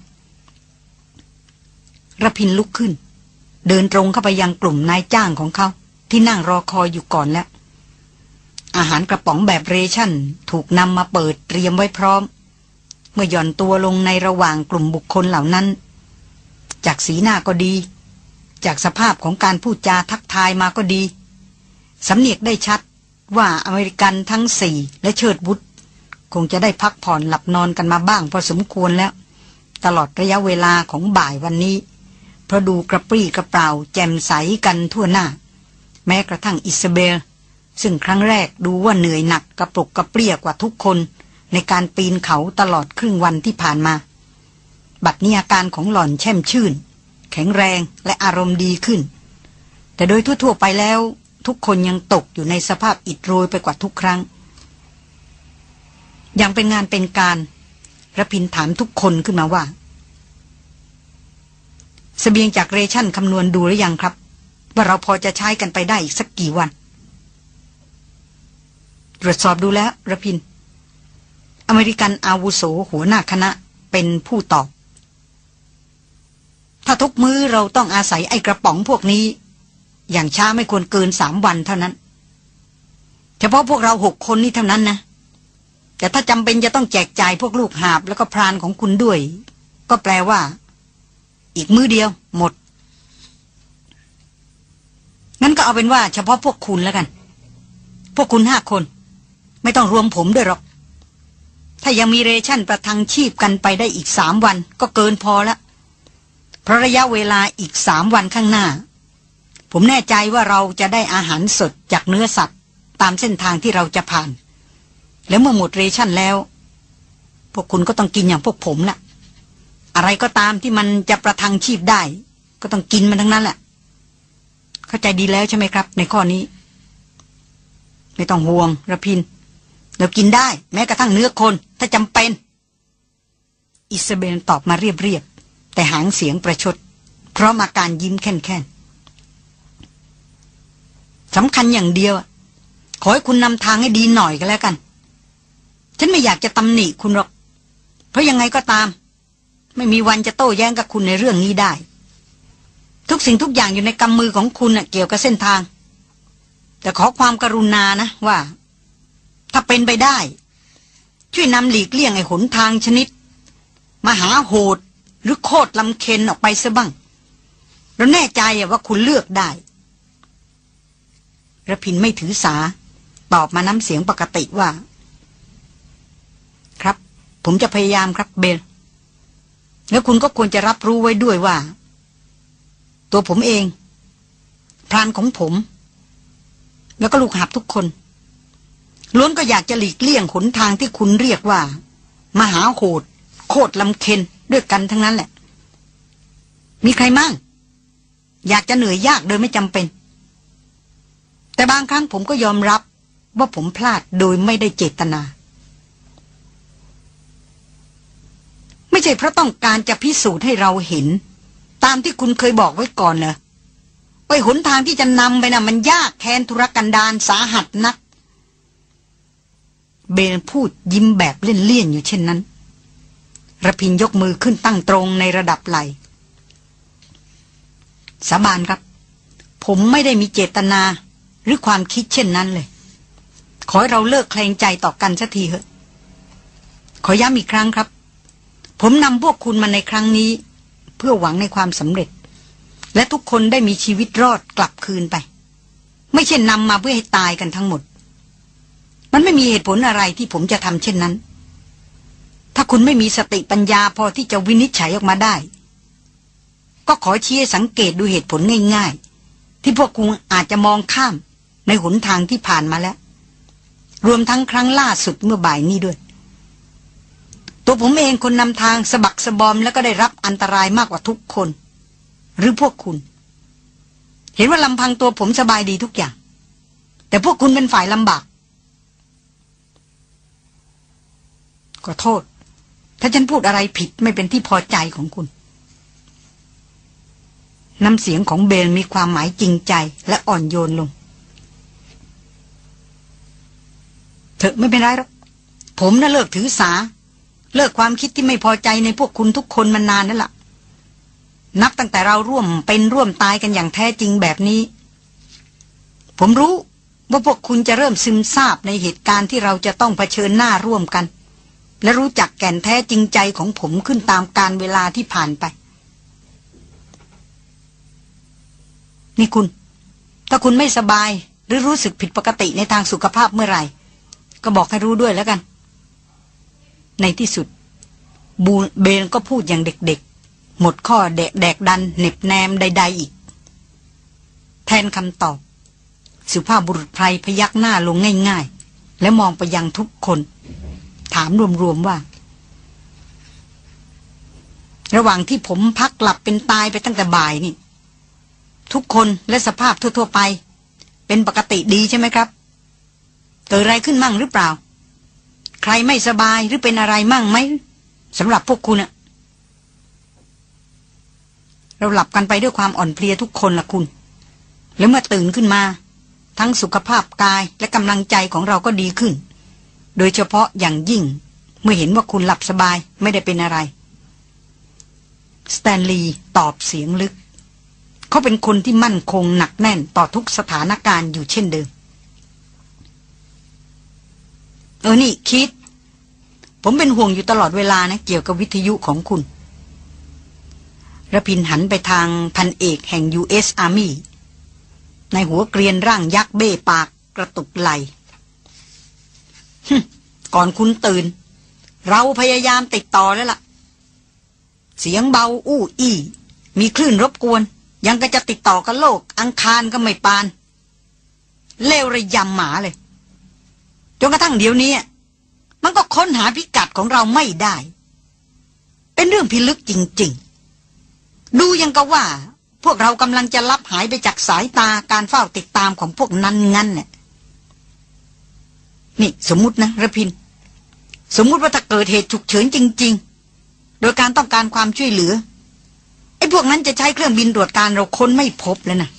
ระพินลุกขึ้น เดินตรงเข้าไปยังกลุ่มนายจ้างของเขา ที่นั่งรอคอยอยู่ก่อนแล้ว อาหารกระป๋องแบบเรชั่น ถูกนำมาเปิดเตรียมไว้พร้อม เมื่อย่อนตัวลงในระหว่างกลุ่มบุคคลเหล่านั้น จากสีหน้าก็ดี จากสภาพของการพูดจาทักทายมาก็ดี สำเนียกได้ชัดว่าอเมริกันทั้งสี่และเชิดบุตรคงจะได้พักผ่อนหลับนอนกันมาบ้างพอสมควรแล้ว ตลอดระยะเวลาของบ่ายวันนี้ เพราะดูกระปรี้กระเปร่าแจ่มใสกันทั่วหน้า แม้กระทั่งอิสเบล ซึ่งครั้งแรกดูว่าเหนื่อยหนักกระปรุกกระเปรี้ยกว่าทุกคน ในการปีนเขาตลอดครึ่งวันที่ผ่านมา บัดนี้อาการของหล่อนแช่มชื่น แข็งแรงและอารมณ์ดีขึ้น แต่โดยทั่วๆไปแล้ว ทุกคนยังตกอยู่ในสภาพอิดโรยไปกว่าทุกครั้ง ยังเป็นงานเป็นการระพินถามทุกคนขึ้นมาว่าสเสบียงจากเรชั่นคำนวณดูหรือยังครับ ว่าเราพอจะใช้กันไปได้อีกสักกี่วัน ตรวจสอบดูแล้วระพิน อเมริกันอาวุโสหัวหน้าคณะเป็นผู้ตอบ ถ้าทุกมื้อเราต้องอาศัยไอ้กระป๋องพวกนี้ อย่างช้าไม่ควรเกินสามวันเท่านั้น เฉพาะพวกเราหกคนนี้เท่านั้นนะ แต่ถ้าจำเป็นจะต้องแจกจ่ายพวกลูกหาบแล้วก็พรานของคุณด้วย ก็แปลว่า อีกมื้อเดียว หมด งั้นก็เอาเป็นว่า เฉพาะพวกคุณแล้วกัน พวกคุณห้าคน ไม่ต้องรวมผมด้วยหรอก ถ้ายังมีเรชั่นประทังชีพกันไปได้อีกสามวัน ก็เกินพอละ เพราะระยะเวลาอีกสามวันข้างหน้า ผมแน่ใจว่าเราจะได้อาหารสดจากเนื้อสัตว์ ตามเส้นทางที่เราจะผ่าน แล้วเมื่อหมดเรชั่นแล้ว พวกคุณก็ต้องกินอย่างพวกผมละ่ะ อะไรก็ตามที่มันจะประทังชีพได้ ก็ต้องกินมันทั้งนั้นแหละเข้าใจดีแล้วใช่ไหมครับ ในข้อนี้ ไม่ต้องห่วงระพินเรากินได้ แม้กระทั่งเนื้อคน ถ้าจำเป็น อิสเบนตอบมาเรียบๆ แต่หางเสียงประชด เพราะมาการยิ้มแค่นๆสำคัญอย่างเดียว ขอให้คุณนำทางให้ดีหน่อยก็แล้วกัน ฉันไม่อยากจะตำหนิคุณหรอก เพราะยังไงก็ตาม ไม่มีวันจะโต้แย้งกับคุณในเรื่องนี้ได้ ทุกสิ่งทุกอย่างอยู่ในกำมือของคุณเกี่ยวกับเส้นทาง แต่ขอความกรุณานะว่า ถ้าเป็นไปได้ ช่วยนำหลีกเลี่ยงไอ้หนทางชนิด มหาโหด หรือโคตรลำเค็นออกไปซะบ้าง เราแน่ใจว่าคุณเลือกได้ระพินไม่ถือสา ตอบมาน้ำเสียงปกติว่า ครับ ผมจะพยายามครับเบล แล้วคุณก็ควรจะรับรู้ไว้ด้วยว่า ตัวผมเอง พรานของผม แล้วก็ลูกหับทุกคนล้วนก็อยากจะหลีกเลี่ยงขนทางที่คุณเรียกว่า มหาโหด โคตรลำเค็น ด้วยกันทั้งนั้นแหละ มีใครมั่ง อยากจะเหนื่อยยากโดยไม่จำเป็น แต่บางครั้งผมก็ยอมรับว่าผมพลาดโดยไม่ได้เจตนา ไม่ใช่เพราะต้องการจะพิสูจน์ให้เราเห็น ตามที่คุณเคยบอกไว้ก่อนเนอะไปหนทางที่จะนำไปนะ่ะมันยากแค้นธุรกันดารสาหัสนัก เบนพูดยิ้มแบบเลี่ยนๆอยู่เช่นนั้น ระพินยกมือขึ้นตั้งตรงในระดับไหลสาบานครับ ผมไม่ได้มีเจตนา หรือความคิดเช่นนั้นเลย ขอให้เราเลิกแคลงใจต่อกันสักทีเถอะ ขอย้ำอีกครั้งครับ ผมนำพวกคุณมาในครั้งนี้ เพื่อหวังในความสำเร็จ และทุกคนได้มีชีวิตรอดกลับคืนไป ไม่ใช่นำมาเพื่อให้ตายกันทั้งหมด มันไม่มีเหตุผลอะไรที่ผมจะทำเช่นนั้น ถ้าคุณไม่มีสติปัญญาพอที่จะวินิจฉัยออกมาได้ ก็ขอชี้สังเกตดูเหตุผลง่าย ๆ ที่พวกคุณอาจจะมองข้ามในหนทางที่ผ่านมาแล้ว รวมทั้งครั้งล่าสุดเมื่อบ่ายนี้ด้วย ตัวผมเองคนนำทางสะบักสะบอมแล้วก็ได้รับอันตรายมากกว่าทุกคน หรือพวกคุณ เห็นว่าลำพังตัวผมสบายดีทุกอย่าง แต่พวกคุณเป็นฝ่ายลำบากก็โทษ ถ้าฉันพูดอะไรผิดไม่เป็นที่พอใจของคุณ น้ำเสียงของเบลมีความหมายจริงใจและอ่อนโยนลง เถอะไม่เป็นไรหรอกผมน่ะเลิกถือสา เลิกความคิดที่ไม่พอใจในพวกคุณทุกคนมานานนั่นแหละนับตั้งแต่เราร่วมเป็นร่วมตายกันอย่างแท้จริงแบบนี้ ผมรู้ว่าพวกคุณจะเริ่มซึมซาบในเหตุการณ์ที่เราจะต้องเผชิญหน้าร่วมกัน และรู้จักแก่นแท้จริงใจของผมขึ้นตามการเวลาที่ผ่านไป นี่คุณ ถ้าคุณไม่สบายหรือรู้สึกผิดปกติในทางสุขภาพเมื่อไหร่ ก็บอกให้รู้ด้วยแล้วกัน ในที่สุด บูเบนก็พูดอย่างเด็กๆ หมดข้อแดกแดกดันเน็บแนมใด ๆ อีก แทนคำตอบ สุภาพบุรุษไพรพยักหน้าลงง่าย ๆ และมองไปยังทุกคน ถามรวมๆว่า ระหว่างที่ผมพักหลับเป็นตายไปตั้งแต่บ่ายนี่ ทุกคนและสภาพทั่ว ๆ ไป เป็นปกติดีใช่ไหมครับ เกิดอะไรขึ้นมั่งหรือเปล่า ใครไม่สบายหรือเป็นอะไรมั่งไหมสำหรับพวกคุณอะเราหลับกันไปด้วยความอ่อนเพลียทุกคนละคุณ แล้วเมื่อตื่นขึ้นมา ทั้งสุขภาพกายและกำลังใจของเราก็ดีขึ้น โดยเฉพาะอย่างยิ่ง เมื่อเห็นว่าคุณหลับสบายไม่ได้เป็นอะไร สแตนลีย์ตอบเสียงลึก เขาเป็นคนที่มั่นคงหนักแน่นต่อทุกสถานการณ์อยู่เช่นเดิม เออนี่คิด ผมเป็นห่วงอยู่ตลอดเวลานะเกี่ยวกับวิทยุของคุณระพินหันไปทางพันเอกแห่ง U.S. Army ในหัวเกรียนร่างยักษ์เบ้ปากกระตุกไหล ก่อนคุณตื่น เราพยายามติดต่อแล้วล่ะ เสียงเบาอู้อี้ มีคลื่นรบกวน ยังก็จะติดต่อกับโลก อังคารก็ไม่ปาน เลวระยำหมาเลย จนกระทั่งเดี๋ยวนี้ มันก็ค้นหาพิกัดของเราไม่ได้ เป็นเรื่องพิลึกจริง ๆ ดูยังก็ว่า พวกเรากำลังจะลับหายไปจากสายตาการเฝ้าติดตามของพวกนั้นงั้นเนี่ย นี่สมมุตินะระพิน สมมุติว่าถ้าเกิดเหตุฉุกเฉินจริง ๆ โดยการต้องการความช่วยเหลือ ไอ้พวกนั้นจะใช้เครื่องบินตรวจการเราค้นไม่พบแล้วนะ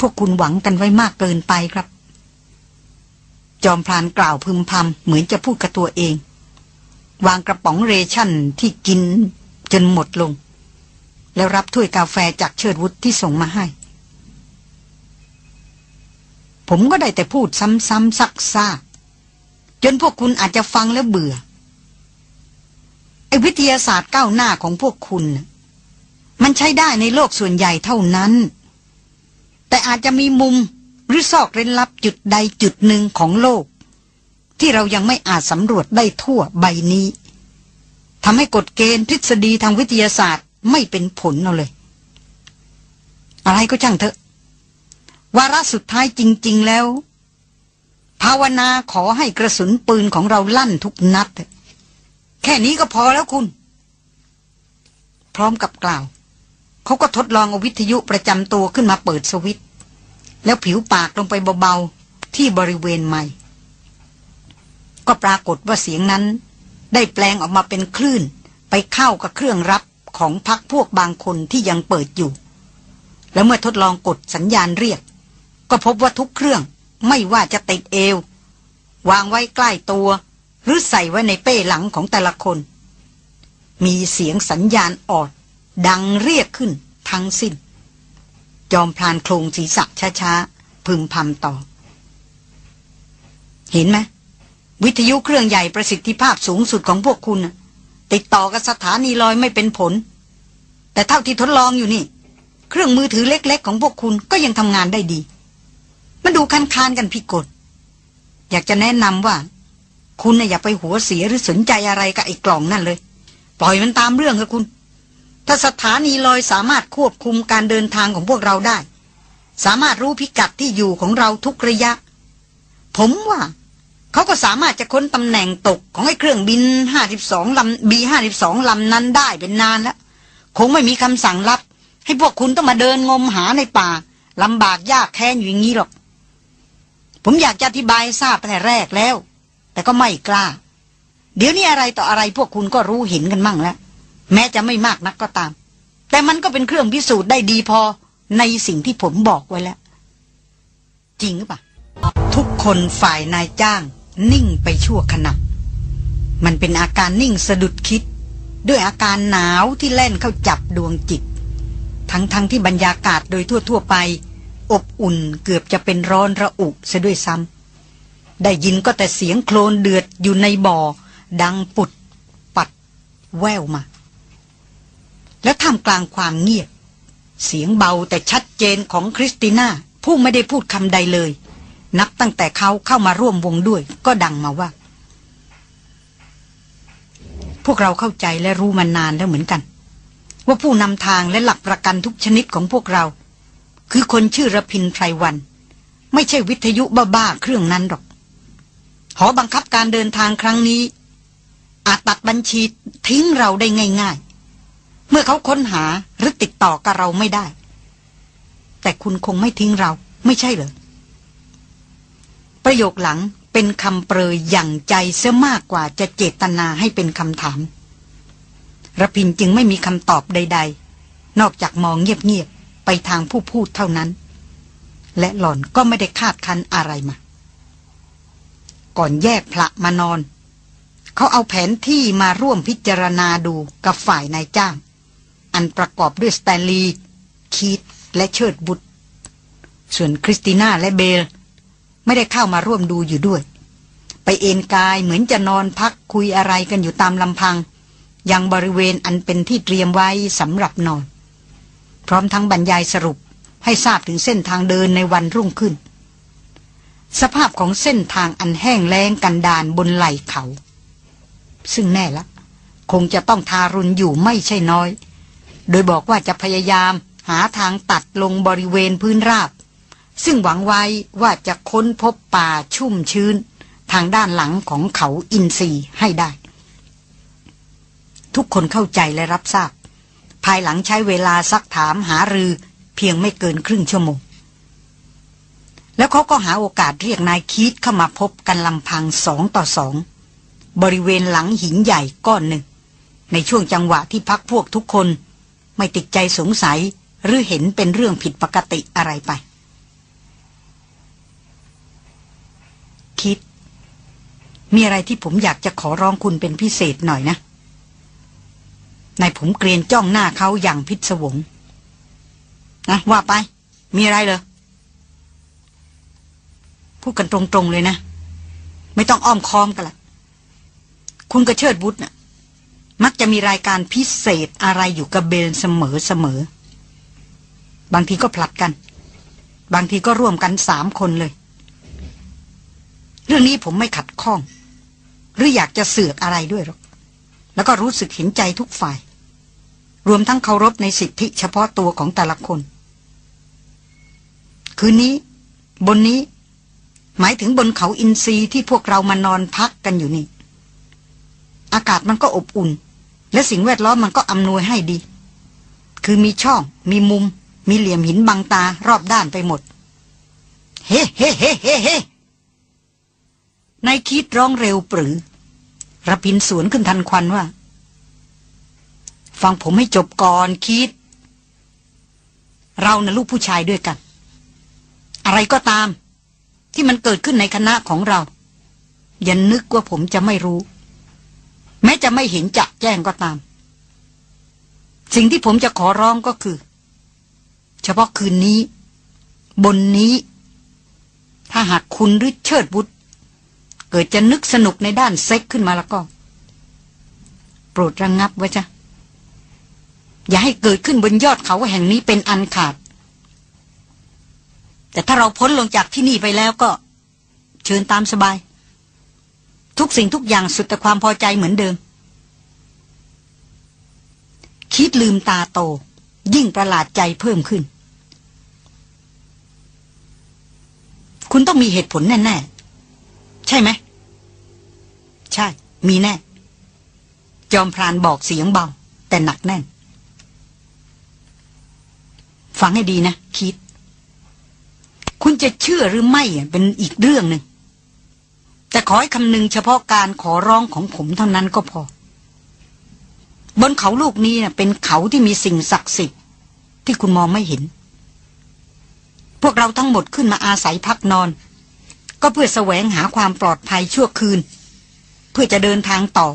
พวกคุณหวังกันไว้มากเกินไปครับ จอมพลานกล่าวพึมพำเหมือนจะพูดกับตัวเอง วางกระป๋องเรชั่นที่กินจนหมดลง แล้วรับถ้วยกาแฟจากเชิดวุฒิที่ส่งมาให้ ผมก็ได้แต่พูดซ้ำๆซักๆจนพวกคุณอาจจะฟังแล้วเบื่อ ไอ้วิทยาศาสตร์ก้าวหน้าของพวกคุณ มันใช้ได้ในโลกส่วนใหญ่เท่านั้น แต่อาจจะมีมุมหรือซอกเร้นลับจุดใดจุดหนึ่งของโลก ที่เรายังไม่อาจสำรวจได้ทั่วใบนี้ทำให้กฎเกณฑ์ทฤษฎีทางวิทยาศาสตร์ไม่เป็นผลเอาเลย อะไรก็ช่างเถอะ วาระสุดท้ายจริง ๆ แล้ว ภาวนาขอให้กระสุนปืนของเราลั่นทุกนัด แค่นี้ก็พอแล้วคุณ พร้อมกับกล่าว เขาก็ทดลองเอาวิทยุประจำตัวขึ้นมาเปิดสวิตแล้วผิวปากลงไปเบา ๆ ที่บริเวณใหม่ ก็ปรากฏว่าเสียงนั้น ได้แปลงออกมาเป็นคลื่น ไปเข้ากับเครื่องรับของพักพวกบางคนที่ยังเปิดอยู่ แล้วเมื่อทดลองกดสัญญาณเรียก ก็พบว่าทุกเครื่องไม่ว่าจะติดเอว วางไว้ใกล้ตัว หรือใส่ไว้ในเป้หลังของแต่ละคน มีเสียงสัญญาณออด ดังเรียกขึ้นทั้งสิ้น จอมพลานโครงศีรษะช้าๆ พึมพำต่อ เห็นไหมวิทยุเครื่องใหญ่ประสิทธิภาพสูงสุดของพวกคุณ ติดต่อกับสถานีลอยไม่เป็นผล แต่แต่เท่าที่ทดลองอยู่นี่ เครื่องมือถือเล็ก ๆ ของพวกคุณก็ยังทำงานได้ดี มันดูคันคานกันพิกลอยากจะแนะนำว่า คุณน่ะอย่าไปหัวเสียหรือสนใจอะไรกับไอ้กล่องนั่นเลย ปล่อยมันตามเรื่องเถอะคุณ ถ้าสถานีลอยสามารถควบคุมการเดินทางของพวกเราได้ สามารถรู้พิกัดที่อยู่ของเราทุกระยะ ผมว่าเขาก็สามารถจะค้นตำแหน่งตกของไอ้เครื่องบิน 52ลำ B52 ลำนั้นได้เป็นนานแล้ว คงไม่มีคำสั่งลับ ให้พวกคุณต้องมาเดินงมหาในป่าลำบากยากแค้นอยู่อย่างนี้หรอก ผมอยากจะอธิบายทราบแต่แรกแล้ว แต่ก็ไม่กล้า เดี๋ยวนี้อะไรต่ออะไรพวกคุณก็รู้เห็นกันมั่งแล้ว แม้จะไม่มากนักก็ตาม แต่มันก็เป็นเครื่องพิสูจน์ได้ดีพอในสิ่งที่ผมบอกไว้แล้ว จริงหรือเปล่าทุกคนฝ่ายนายจ้าง นิ่งไปชั่วขณะมันเป็นอาการนิ่งสะดุดคิด ด้วยอาการหนาวที่แล่นเข้าจับดวงจิต ทั้งๆทที่บรรยากาศโดยทั่วๆไป อบอุ่นเกือบจะเป็นร้อนระอุซะด้วยซ้ำได้ยินก็แต่เสียงโคลนเดือดอยู่ในบ่อ ดังปุด ปัด แววมา แล้วท่ามกลางความเงียบ เสียงเบาแต่ชัดเจนของคริสติน่าผู้ไม่ได้พูดคำใดเลย นับตั้งแต่เขาเข้ามาร่วมวงด้วย ก็ดังมาว่า พวกเราเข้าใจและรู้มานานแล้วเหมือนกัน ว่าผู้นำทางและหลักประกันทุกชนิดของพวกเรา คือคนชื่อระพินไพรวัน ไม่ใช่วิทยุบ้าๆเครื่องนั้นหรอก หอบังคับการเดินทางครั้งนี้ อาจตัดบัญชีทิ้งเราได้ง่าย ๆ เมื่อเขาค้นหาหรือติดต่อกับเราไม่ได้ แต่คุณคงไม่ทิ้งเราไม่ใช่เหรอประโยคหลังเป็นคำเปรยอย่างใจเสียมากกว่าจะเจตนาให้เป็นคำถามระพินจึงไม่มีคำตอบใด ๆ นอกจากมองเงียบๆ ไปทางผู้พูดเท่านั้น และหล่อนก็ไม่ได้คาดคั้นอะไรมา ก่อนแยกผละมานอน เขาเอาแผนที่มาร่วมพิจารณาดูกับฝ่ายนายจ้าง อันประกอบด้วยสแตนลีย์คีตและเชิดวุธ ส่วนคริสติน่าและเบล ไม่ได้เข้ามาร่วมดูอยู่ด้วย ไปเอนกายเหมือนจะนอนพักคุยอะไรกันอยู่ตามลำพังยังบริเวณอันเป็นที่เตรียมไว้สำหรับนอน พร้อมทั้งบรรยายสรุปให้ทราบถึงเส้นทางเดินในวันรุ่งขึ้น สภาพของเส้นทางอันแห้งแล้งกันดานบนไหล่เขา ซึ่งแน่ละ คงจะต้องทารุณอยู่ไม่ใช่น้อย โดยบอกว่าจะพยายามหาทางตัดลงบริเวณพื้นราบ ซึ่งหวังไว้ว่าจะค้นพบป่าชุ่มชื้น ทางด้านหลังของเขาอินทรีให้ได้ ทุกคนเข้าใจและรับทราบายหลังใช้เวลาซักถามหารือเพียงไม่เกินครึ่งชั่วโมง แล้วเขาก็หาโอกาสเรียกนายคีตเข้ามาพบกันลำพังสองต่อสอง บริเวณหลังหินใหญ่ก้อนหนึ่ง ในช่วงจังหวะที่พักพวกทุกคน ไม่ติดใจสงสัยหรือเห็นเป็นเรื่องผิดปกติอะไรไป คิด มีอะไรที่ผมอยากจะขอร้องคุณเป็นพิเศษหน่อยนะ นายผมเกรียนจ้องหน้าเขาอย่างพิศวงนะว่าไป มีอะไรเหรอ พูดกันตรงๆเลยนะ ไม่ต้องอ้อมค้อมกันละคุณกระเชิดบุตรน่ะ มักจะมีรายการพิเศษอะไรอยู่กับเบลเสมอเสมอ บางทีก็ผลัดกัน บางทีก็ร่วมกันสามคนเลย เรื่องนี้ผมไม่ขัดข้อง หรืออยากจะเสือกอะไรด้วยหรอกแล้วก็รู้สึกเห็นใจทุกฝ่าย รวมทั้งเคารพในสิทธิเฉพาะตัวของแต่ละคน คืนนี้ บนนี้ หมายถึงบนเขาอินทรีที่พวกเรามานอนพักกันอยู่นี่ อากาศมันก็อบอุ่น และสิ่งแวดล้อมมันก็อำนวยให้ดี คือมีช่อง มีมุม มีเหลี่ยมหินบังตารอบด้านไปหมด เฮ้เฮ้เฮ้เฮ้เฮ้นายคิดร้องเร็วปรือระพินสวนขึ้นทันควันว่า ฟังผมให้จบก่อนคิด เรานะ่ะลูกผู้ชายด้วยกัน อะไรก็ตาม ที่มันเกิดขึ้นในคณะของเรา อย่านึกว่าผมจะไม่รู้ แม้จะไม่เห็นจะแจ้งก็ตาม สิ่งที่ผมจะขอร้องก็คือ เฉพาะคืนนี้ บนนี้ ถ้าหากคุณหรือเชิดบุตรเกิดจะนึกสนุกในด้านเซ็กขึ้นมาแล้วก็ โปรดระงงับไว้จ้ะ อย่าให้เกิดขึ้นบนยอดเขาแห่งนี้เป็นอันขาด แต่ถ้าเราพ้นลงจากที่นี่ไปแล้วก็ เชิญตามสบาย ทุกสิ่งทุกอย่างสุดแต่ความพอใจเหมือนเดิม คิดลืมตาโต ยิ่งประหลาดใจเพิ่มขึ้น คุณต้องมีเหตุผลแน่ ๆ ใช่ไหม ใช่ มีแน่ จอมพรานบอกเสียงเบา แต่หนักแน่น ฟังให้ดีนะคิด คุณจะเชื่อหรือไม่เป็นอีกเรื่องหนึ่ง แต่ขอให้คำนึงเฉพาะการขอร้องของผมเท่านั้นก็พอ บนเขาลูกนี้นะเป็นเขาที่มีสิ่งศักดิ์สิทธิ์ที่คุณมองไม่เห็น พวกเราทั้งหมดขึ้นมาอาศัยพักนอน ก็เพื่อแสวงหาความปลอดภัยชั่วคืน เพื่อจะเดินทางต่อ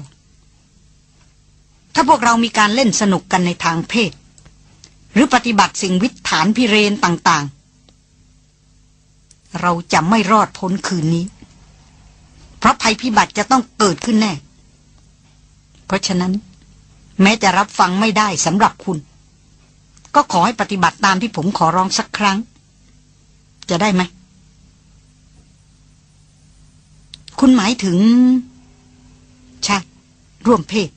ถ้าพวกเรามีการเล่นสนุกกันในทางเพศ หรือปฏิบัติสิ่งวิถานพิเรนต่างๆ เราจะไม่รอดพ้นคืนนี้ เพราะภัยพิบัติจะต้องเกิดขึ้นแน่ เพราะฉะนั้น แม้จะรับฟังไม่ได้สำหรับคุณ ก็ขอให้ปฏิบัติตามที่ผมขอร้องสักครั้ง จะได้ไหม คุณหมายถึง ใช่ ร่วมเพศ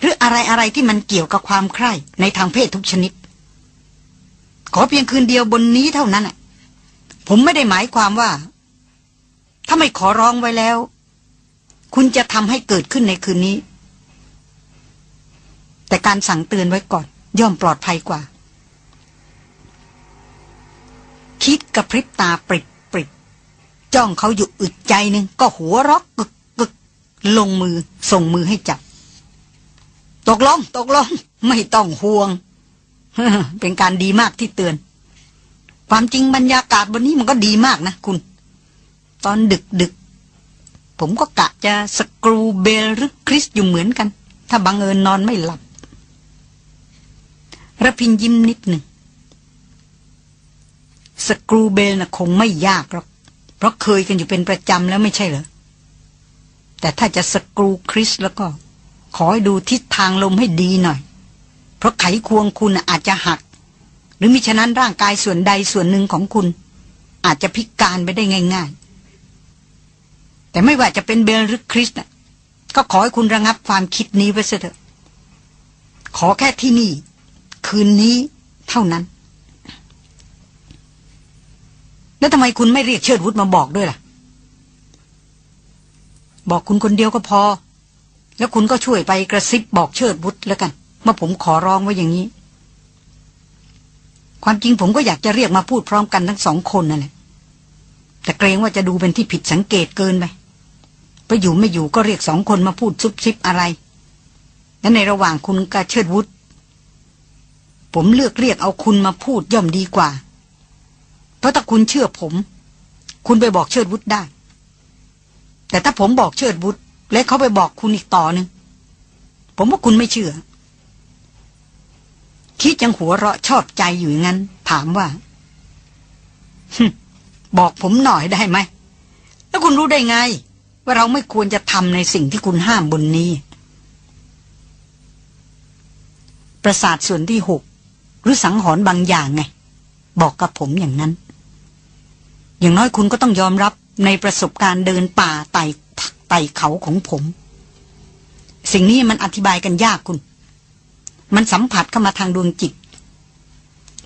หรืออะไรอะไรที่มันเกี่ยวกับความใคร่ในทางเพศทุกชนิด ขอเพียงคืนเดียวบนนี้เท่านั้นอะผมไม่ได้หมายความว่า ถ้าไม่ขอร้องไว้แล้ว คุณจะทำให้เกิดขึ้นในคืนนี้ แต่การสั่งเตือนไว้ก่อน ย่อมปลอดภัยกว่า คิดกระพริบตาปริบปริบจ้องเขาอยู่อึดใจหนึ่งก็หัวรอกกึกกึกลงมือส่งมือให้จับ ตกลง ตกลง ไม่ต้องห่วง เป็นการดีมากที่เตือน ความจริงบรรยากาศวันนี้มันก็ดีมากนะคุณ ตอนดึกดึกผมก็กะจะสกรูเบลหรือคริสอยู่เหมือนกัน ถ้าบังเอิญนอนไม่หลับระพินยิ้มนิดหนึ่ง สกรูเบลน่ะคงไม่ยากหรอก เพราะเคยกันอยู่เป็นประจำแล้วไม่ใช่เหรอ แต่ถ้าจะสกรูคริสแล้วก็ ขอให้ดูทิศทางลมให้ดีหน่อย เพราะไขควงคุณอาจจะหัก หรือมิฉะนั้นร่างกายส่วนใดส่วนหนึ่งของคุณ อาจจะพิการไปได้ง่าย ๆ แต่ไม่ว่าจะเป็นเบลหรือคริสนะก็ขอให้คุณระงับความคิดนี้ไว้เถอะ ขอแค่ที่นี่ คืนนี้เท่านั้น แล้วทำไมคุณไม่เรียกเชิดวุฒมาบอกด้วยล่ะ บอกคุณคนเดียวก็พอ แล้วคุณก็ช่วยไปกระซิบบอกเชิดวุฒแล้วกัน ว่าผมขอร้องไว้อย่างนี้ ความจริงผมก็อยากจะเรียกมาพูดพร้อมกันทั้งสองคนนั่นแหละแต่เกรงว่าจะดูเป็นที่ผิดสังเกตเกินไปไปอยู่ไม่อยู่ก็เรียกสองคนมาพูดซุบซิบอะไรและในระหว่างคุณกับเชิดวุฒผมเลือกเรียกเอาคุณมาพูดย่อมดีกว่า เพราะถ้าคุณเชื่อผม คุณไปบอกเชิดวุฒได้ แต่ถ้าผมบอกเชิดวุฒและเขาไปบอกคุณอีกต่อหนึ่งผมว่าคุณไม่เชื่อ คิดยังหัวเราะชอบใจอยู่งั้น ถามว่าบอกผมหน่อยได้ไหม แล้วคุณรู้ได้ไง ว่าเราไม่ควรจะทำในสิ่งที่คุณห้ามบนนี้ ประสาทส่วนที่หกหรือสังหรณ์บางอย่างไง บอกกับผมอย่างนั้น อย่างน้อยคุณก็ต้องยอมรับในประสบการณ์เดินป่าไต่ไต่เขาของผม สิ่งนี้มันอธิบายกันยากคุณ มันสัมผัสเข้ามาทางดวงจิต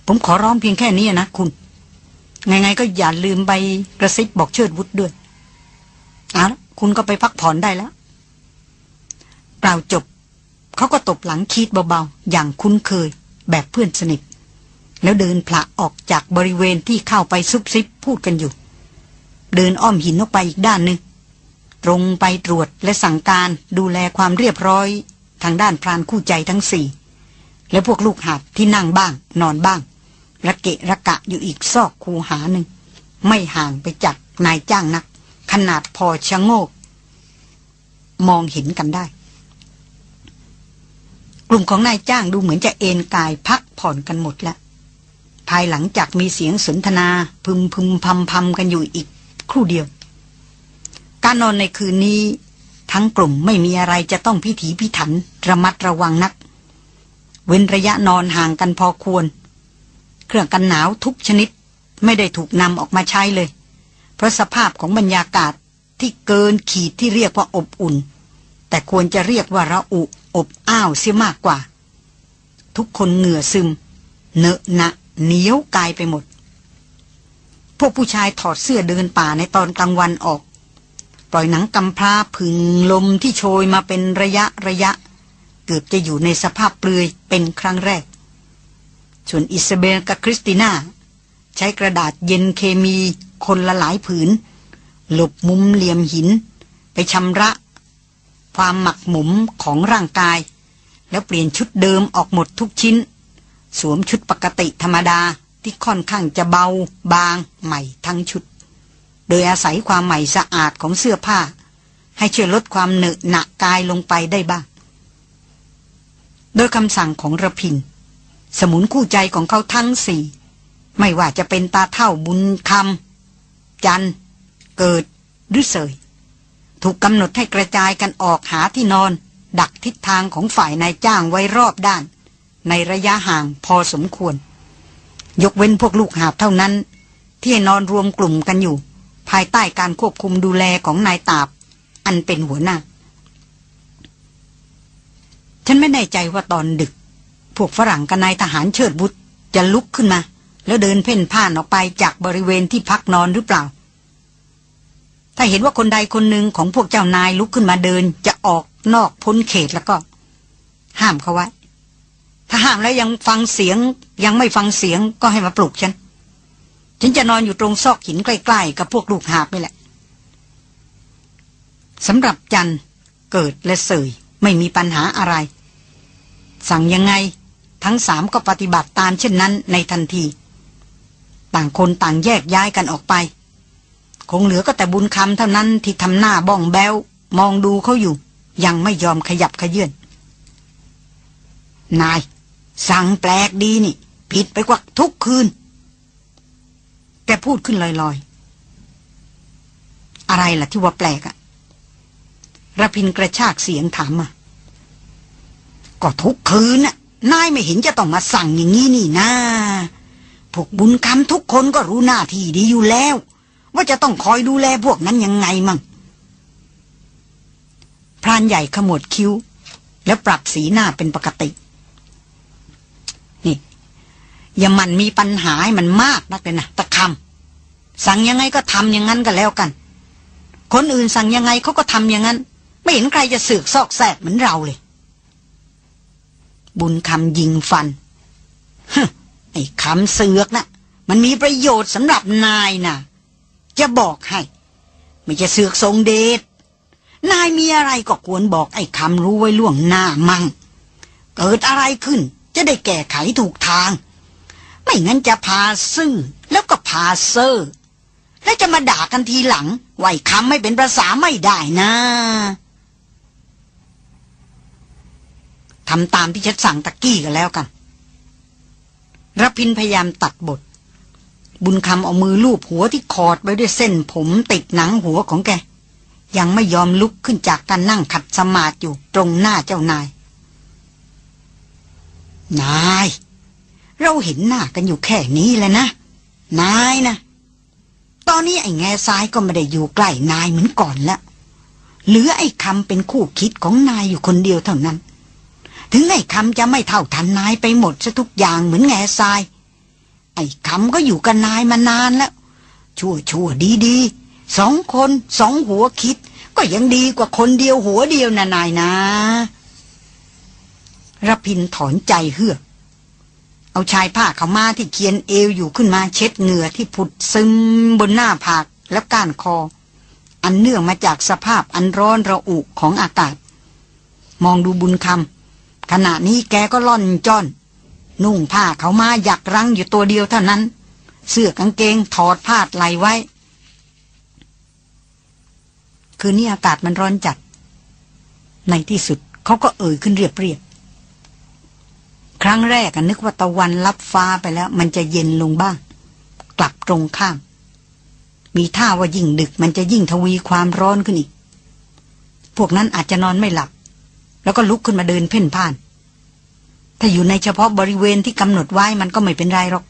ผมขอร้องเพียงแค่นี้นะคุณไงๆก็อย่าลืมไปกระซิบบอกเชิดวุฒด้วยเอาละคุณก็ไปพักผ่อนได้แล้วกล่าวจบ เขาก็ตบหลังคิดเบาๆ อย่างคุ้นเคย แบบเพื่อนสนิท แล้วเดินผละออกจากบริเวณที่เข้าไปซุบซิบพูดกันอยู่ เดินอ้อมหินออกไปอีกด้านหนึ่งตรงไปตรวจและสั่งการดูแลความเรียบร้อย ทางด้านพรานคู่ใจทั้งสี่ และพวกลูกหาบที่นั่งบ้าง นอนบ้าง ระเกะระกะอยู่อีกซอกคูหาหนึ่ง ไม่ห่างไปจากนายจ้างนัก ขนาดพอชะโงก มองเห็นกันได้ กลุ่มของนายจ้างดูเหมือนจะเอนกายพักผ่อนกันหมดแล้วภายหลังจากมีเสียงสนทนาพึมพึมพำพำกันอยู่อีกครู่เดียว การนอนในคืนนี้ ทั้งกลุ่มไม่มีอะไรจะต้องพิถีพิถัน ระมัดระวังนัก เว้นระยะนอนห่างกันพอควร เครื่องกันหนาวทุกชนิดไม่ได้ถูกนำออกมาใช้เลย เพราะสภาพของบรรยากาศที่เกินขีดที่เรียกว่าอบอุ่น แต่ควรจะเรียกว่าระอุอบอ้าวเสียมากกว่า ทุกคนเหงื่อซึม เนอะหนะเหนียวกายไปหมด พวกผู้ชายถอดเสื้อเดินป่าในตอนกลางวันออก ปล่อยหนังกำพร้าผึ่งลมที่โชยมาเป็นระยะระยะ เกือบจะอยู่ในสภาพเปลือยเป็นครั้งแรก ส่วนอิซาเบลกับคริสติน่า ใช้กระดาษเย็นเคมีคนละหลายผืน หลบมุมเหลี่ยมหิน ไปชำระ ความหมักหมมของร่างกาย แล้วเปลี่ยนชุดเดิมออกหมดทุกชิ้น สวมชุดปกติธรรมดาที่ค่อนข้างจะเบาบางใหม่ทั้งชุด โดยอาศัยความใหม่สะอาดของเสื้อผ้า ให้ช่วยลดความเหนอะหนักกายลงไปได้บ้าง โดยคำสั่งของระพิน สมุนคู่ใจของเขาทั้งสี่ ไม่ว่าจะเป็นตาเท่าบุญคำจัน เกิดหรือเสย ถูกกำหนดให้กระจายกันออกหาที่นอน ดักทิศทางของฝ่ายนายจ้างไว้รอบด้าน ในระยะห่างพอสมควร ยกเว้นพวกลูกหาบเท่านั้น ที่นอนรวมกลุ่มกันอยู่ ภายใต้การควบคุมดูแลของนายตาบ อันเป็นหัวหน้า ฉันไม่แน่ใจว่าตอนดึก พวกฝรั่งกับนายทหารเชิดบุตรจะลุกขึ้นมา แล้วเดินเพ่นพ่านออกไปจากบริเวณที่พักนอนหรือเปล่า ถ้าเห็นว่าคนใดคนหนึ่งของพวกเจ้านายลุกขึ้นมาเดิน จะออกนอกพ้นเขตแล้วก็ ห้ามเขาไว้ ถ้าห้ามแล้วยังฟังเสียง ยังไม่ฟังเสียงก็ให้มาปลุกฉัน ฉันจะนอนอยู่ตรงซอกหินใกล้ๆ กับพวกลูกหาบนี่แหละสำหรับจันเกิดและเสยไม่มีปัญหาอะไร สั่งยังไง ทั้งสามก็ปฏิบัติตามเช่นนั้นในทันที ต่างคนต่างแยกย้ายกันออกไป คงเหลือก็แต่บุญคำเท่านั้นที่ทำหน้าบ้องแบวมองดูเขาอยู่ ยังไม่ยอมขยับขยื่นนาย สั่งแปลกดีนี่ ผิดไปกว่าทุกคืน แกพูดขึ้นลอยๆ อะไรล่ะที่ว่าแปลกอะระพินกระชากเสียงถามมา ก็ทุกคืนน่ะนายไม่เห็นจะต้องมาสั่งอย่างนี้นี่นาพวกบุญคำทุกคนก็รู้หน้าที่ดีอยู่แล้ว ว่าจะต้องคอยดูแลพวกนั้นยังไงมั่งพรานใหญ่ขมวดคิ้ว แล้วปรับสีหน้าเป็นปกติ นี่ อย่ามันมีปัญหาให้มันมากนักเลยนะตะคำสั่งยังไงก็ทำอย่างนั้นก็แล้วกัน คนอื่นสั่งยังไงเขาก็ทำอย่างนั้น ไม่เห็นใครจะสือกซอกแซกเหมือนเราเลย บุญคำยิงฟันฮึไอ้คำเสือกนะ่ะมันมีประโยชน์สำหรับนายนะ่ะจะบอกให้ ไม่จะเสือกทรงเดชนายมีอะไรก็ควรบอกไอ้คำรู้ไว้ล่วงหน้ามั่ง เกิดอะไรขึ้นจะได้แก้ไขถูกทาง ไม่งั้นจะพาซื่อแล้วก็พาเซอร์ แล้วจะมาด่ากันทีหลังไหวคำไม่เป็นภาษาไม่ได้นะ ทำตามที่ฉันสั่งตะกี้กันแล้วกันรพินพยายามตัดบท บุญคำเอามือลูบหัวที่คอดไว้ด้วยเส้นผมติดหนังหัวของแก ยังไม่ยอมลุกขึ้นจากการนั่งขัดสมาธิอยู่ตรงหน้าเจ้านาย นาย เราเห็นหน้ากันอยู่แค่นี้แหละนะ นายนะ ตอนนี้ไอ้แง่ซ้ายก็ไม่ได้อยู่ใกล้นายเหมือนก่อนละเหลือไอ้คำเป็นคู่คิดของนายอยู่คนเดียวเท่านั้น ถึงไอ้คำจะไม่เท่าทันนายไปหมดซะทุกอย่างเหมือนแง่ทราย ไอ้คำก็อยู่กับนายมานานแล้ว ชั่วชั่วดีดีสองคนสองหัวคิด ก็ยังดีกว่าคนเดียวหัวเดียวนะนายนะรพินถอนใจเฮือก เอาชายผ้าเขามาที่เคียนเอวอยู่ขึ้นมาเช็ดเหงื่อที่ผุดซึมบนหน้าผากและก้านคอ อันเนื่องมาจากสภาพอันร้อนระอุของอากาศ มองดูบุญคำ ขณะนี้แกก็ล่อนจ้อน นุ่งผ้าเขามาอยากรั้งอยู่ตัวเดียวเท่านั้น เสื้อกางเกงถอดผ้าไหลไว้ คืนนี้อากาศมันร้อนจัด ในที่สุดเขาก็เอ่ยขึ้นเรียบเรียบครั้งแรกนึกว่าตะวันรับฟ้าไปแล้ว มันจะเย็นลงบ้าง กลับตรงข้าม มีท่าว่ายิ่งดึกมันจะยิ่งทวีความร้อนขึ้นอีก พวกนั้นอาจจะนอนไม่หลับ แล้วก็ลุกขึ้นมาเดินเพ่นพ่าน ถ้าอยู่ในเฉพาะบริเวณที่กำหนดไว้มันก็ไม่เป็นไรหรอก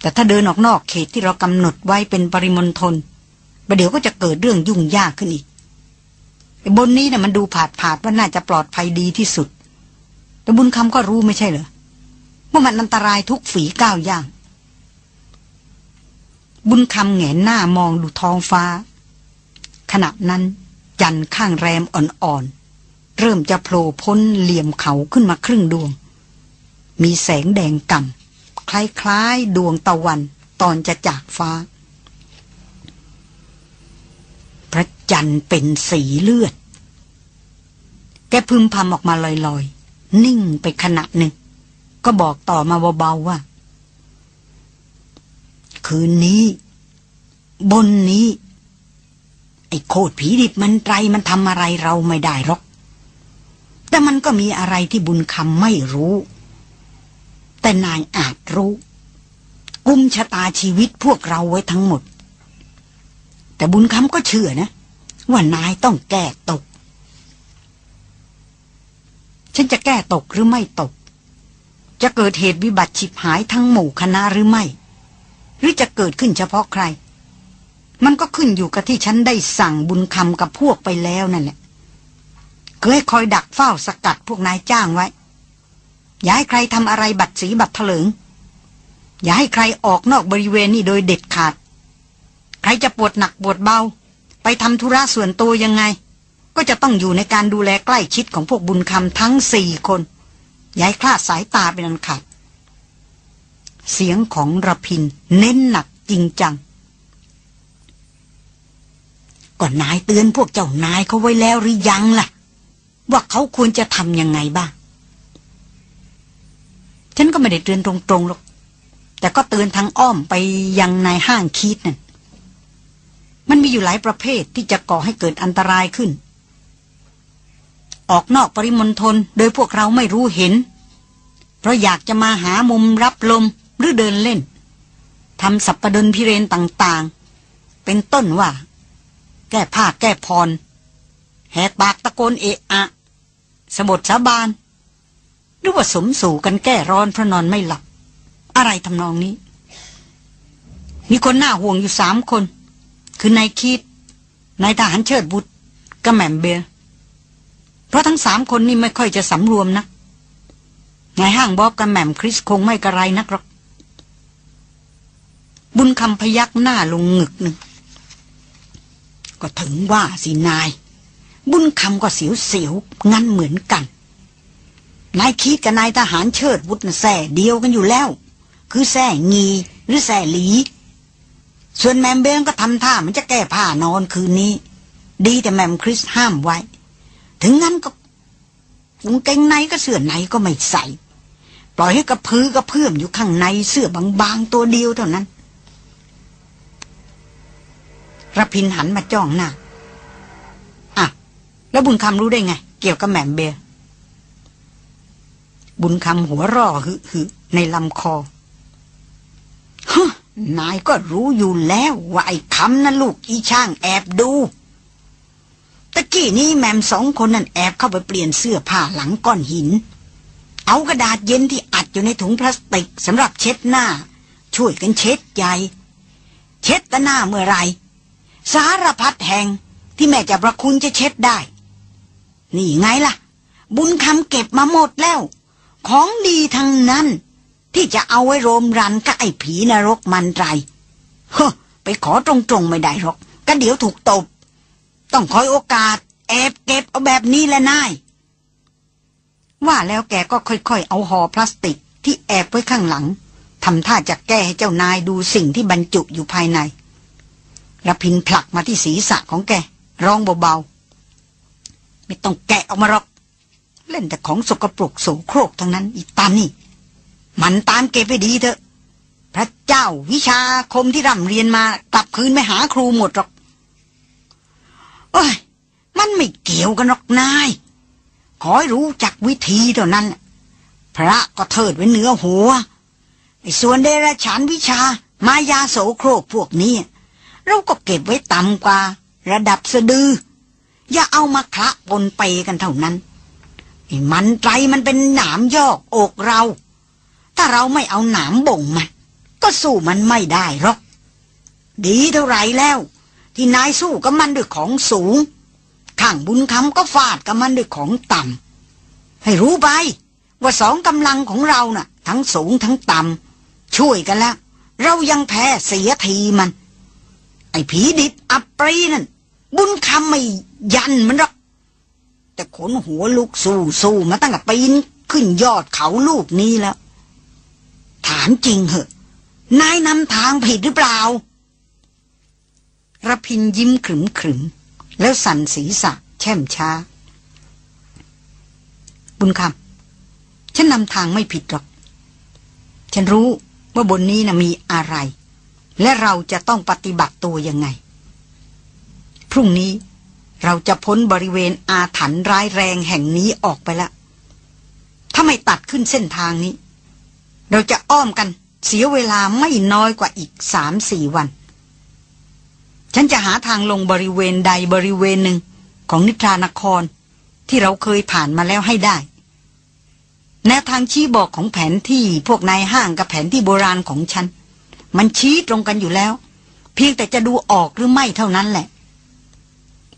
แต่ถ้าเดินออกนอกเขตที่เรากำหนดไว้เป็นปริมณฑลประเดี๋ยวก็จะเกิดเรื่องยุ่งยากขึ้นอีกบนนี้นะ่ะมันดูผาดผาดว่าน่าจะปลอดภัยดีที่สุด แต่บุญคำก็รู้ไม่ใช่เหรอว่ามันอันตรายทุกฝีก้าวย่าง บุญคำแงนหน้ามองดูท้องฟ้า ขณะนั้นจันข้างแรมอ่อนๆ เริ่มจะโผล่พ้นเหลี่ยมเขาขึ้นมาครึ่งดวง มีแสงแดงก่ำคล้ายๆดวงตะวันตอนจะจากฟ้า พระจันทร์เป็นสีเลือด แกพึมพำออกมาลอยๆ นิ่งไปขณะหนึ่ง ก็บอกต่อมาเบาๆว่า คืนนี้ บนนี้ ไอ้โคตรผีดิบมันไตรมันทำอะไรเราไม่ได้หรอก แต่มันก็มีอะไรที่บุญคำไม่รู้ แต่นายอาจรู้ กุมชะตาชีวิตพวกเราไว้ทั้งหมด แต่บุญคำก็เชื่อนะ ว่านายต้องแก้ตก ฉันจะแก้ตกหรือไม่ตก จะเกิดเหตุวิบัติฉิบหายทั้งหมู่คณะหรือไม่ หรือจะเกิดขึ้นเฉพาะใคร มันก็ขึ้นอยู่กับที่ฉันได้สั่งบุญคำกับพวกไปแล้วนั่นแหละ เคยคอยดักเฝ้าสกัดพวกนายจ้างไว้ อย่าให้ใครทำอะไรบัตรสีบัตรเถลิงอย่าให้ใครออกนอกบริเวณนี้โดยเด็ดขาด ใครจะปวดหนักปวดเบา ไปทำธุระส่วนตัวยังไง ก็จะต้องอยู่ในการดูแลใกล้ชิดของพวกบุญคำทั้งสี่คนอย่าให้คลาดสายตาเป็นอันขาดเสียงของระพินเน้นหนักจริงจังก็นายเตือนพวกเจ้านายเขาไว้แล้วหรือยังล่ะ ว่าเขาควรจะทำยังไงบ้าง ฉันก็ไม่ได้เตือนตรงๆหรอก แต่ก็เตือนทางอ้อมไปยังนายห้างคีดนั่น มันมีอยู่หลายประเภทที่จะก่อให้เกิดอันตรายขึ้น ออกนอกปริมณฑลโดยพวกเราไม่รู้เห็น เพราะอยากจะมาหามุมรับลมหรือเดินเล่นทำสับปปดนพิเรนต่างๆ เป็นต้นว่า แก้ผ้าแก้พรแหกปากตะโกนเอะอะ สบดสาบานหรือว่าสมสู่กันแก้ร้อนเพราะนอนไม่หลับ อะไรทำนองนี้ มีคนหน้าห่วงอยู่สามคน คือนายคิดนายทหารเชิดบุตรกระแหม่มเบียเพราะทั้งสามคนนี่ไม่ค่อยจะสำรวมนะนายห้างบ๊อบกระแหม่มคริสคงไม่กระไรนักหรอกบุญคำพยักหน้าลงงึกหนึ่งก็ถึงว่าสินาย บุญคำก็เสียวเสียวงั้นเหมือนกันนายคิดกับนายทหารเชิดวุฒิแส่เดียวกันอยู่แล้ว คือแส่งีหรือแส่หลี ส่วนแมมเบงก็ทำท่ามันจะแก้ผ้านอนคืนนี้ ดีแต่แมมคริสห้ามไว้ ถึงงั้นก็กางเกงในก็เสื้อในก็ไม่ใส่ ปล่อยให้กระพือกระเพื่อมอยู่ข้างในเสื้อบางๆตัวเดียวเท่านั้นระพินหันมาจ้องหน้า แล้วบุญคำรู้ได้ไง เกี่ยวกับแหม่มเบียบุญคำหัวร่อหึหึในลำคอฮนายก็รู้อยู่แล้วว่าไอ้คำนั่นลูกอีช่างแอบดูตะกี้นี้แมมสองคนนั่นแอบเข้าไปเปลี่ยนเสื้อผ้าหลังก้อนหิน เอากระดาษเย็นที่อัดอยู่ในถุงพลาสติกสำหรับเช็ดหน้า ช่วยกันเช็ดใหญ่เช็ดตหน้าเมื่อไร สารพัดแห่งที่แม่จะประคุณจะเช็ดได้ นี่ไงล่ะ บุญคำเก็บมาหมดแล้ว ของดีทั้งนั้น ที่จะเอาไว้โรมรันกับไอ้ผีนรกมันไรเฮ้ไปขอตรงๆไม่ได้หรอกก็เดี๋ยวถูกตบ ต้องคอยโอกาส แอบเก็บเอาแบบนี้แหละนาย ว่าแล้วแกก็ค่อยๆ เอาห่อพลาสติกที่แอบไว้ข้างหลังทำท่าจะแก้ให้เจ้านายดูสิ่งที่บรรจุอยู่ภายในระพินผลักมาที่ศีรษะของแก ร้องเบาๆ ไม่ต้องแกะออกมาหรอก เล่นแต่ของสกปรกโสโครกทั้งนั้น อีตานี่ มันตามเก็บไปดีเถอะ พระเจ้าวิชาคมที่ร่ำเรียนมากลับคืนไปหาครูหมดหรอกโอ้ย มันไม่เกี่ยวกันหรอกนาย ขอให้รู้จักวิธีเท่านั้น พระก็เทิดไว้เหนือหัวไอ้ส่วนเดรัจฉานวิชามายาโสโครกพวกนี้ เราก็เก็บไว้ต่ำกว่า ระดับสะดือ อย่าเอามาคละปนไปกันเท่านั้นมันไตรมันเป็นหนามยอกอกเรา ถ้าเราไม่เอาหนามบ่งมัน ก็สู้มันไม่ได้หรอก ดีเท่าไรแล้ว ที่นายสู้กับมันด้วยของสูงข้างบุญคำก็ฟาดกับมันด้วยของต่ำให้รู้ไป ว่าสองกำลังของเราน่ะ ทั้งสูงทั้งต่ำช่วยกันแล้ว เรายังแพ้เสียทีมัน ไอ้ผีดิบอัปรีนั่นบุญคำไม่ ยันมันหรอกแต่ขนหัวลุกสู้สู้มาตั้งแต่ปีนขึ้นยอดเขาลูกนี้แล้ว ถามจริงเหอะ นายนำทางผิดหรือเปล่าระพินยิ้มขรึมขรึมแล้วสั่นศีรษะแช่มช้า บุญคำฉันนำทางไม่ผิดหรอก ฉันรู้ว่าบนนี้นะมีอะไร และเราจะต้องปฏิบัติตัวยังไง พรุ่งนี้ เราจะพ้นบริเวณอาถรรพ์ร้ายแรงแห่งนี้ออกไปแล้วถ้าไม่ตัดขึ้นเส้นทางนี้ เราจะอ้อมกันเสียเวลาไม่น้อยกว่าอีกสามสี่วัน ฉันจะหาทางลงบริเวณใดบริเวณหนึ่งของนิทรานครที่เราเคยผ่านมาแล้วให้ได้ แนวทางชี้บอกของแผนที่พวกนายห้างกับแผนที่โบราณของฉัน มันชี้ตรงกันอยู่แล้ว เพียงแต่จะดูออกหรือไม่เท่านั้นแหละ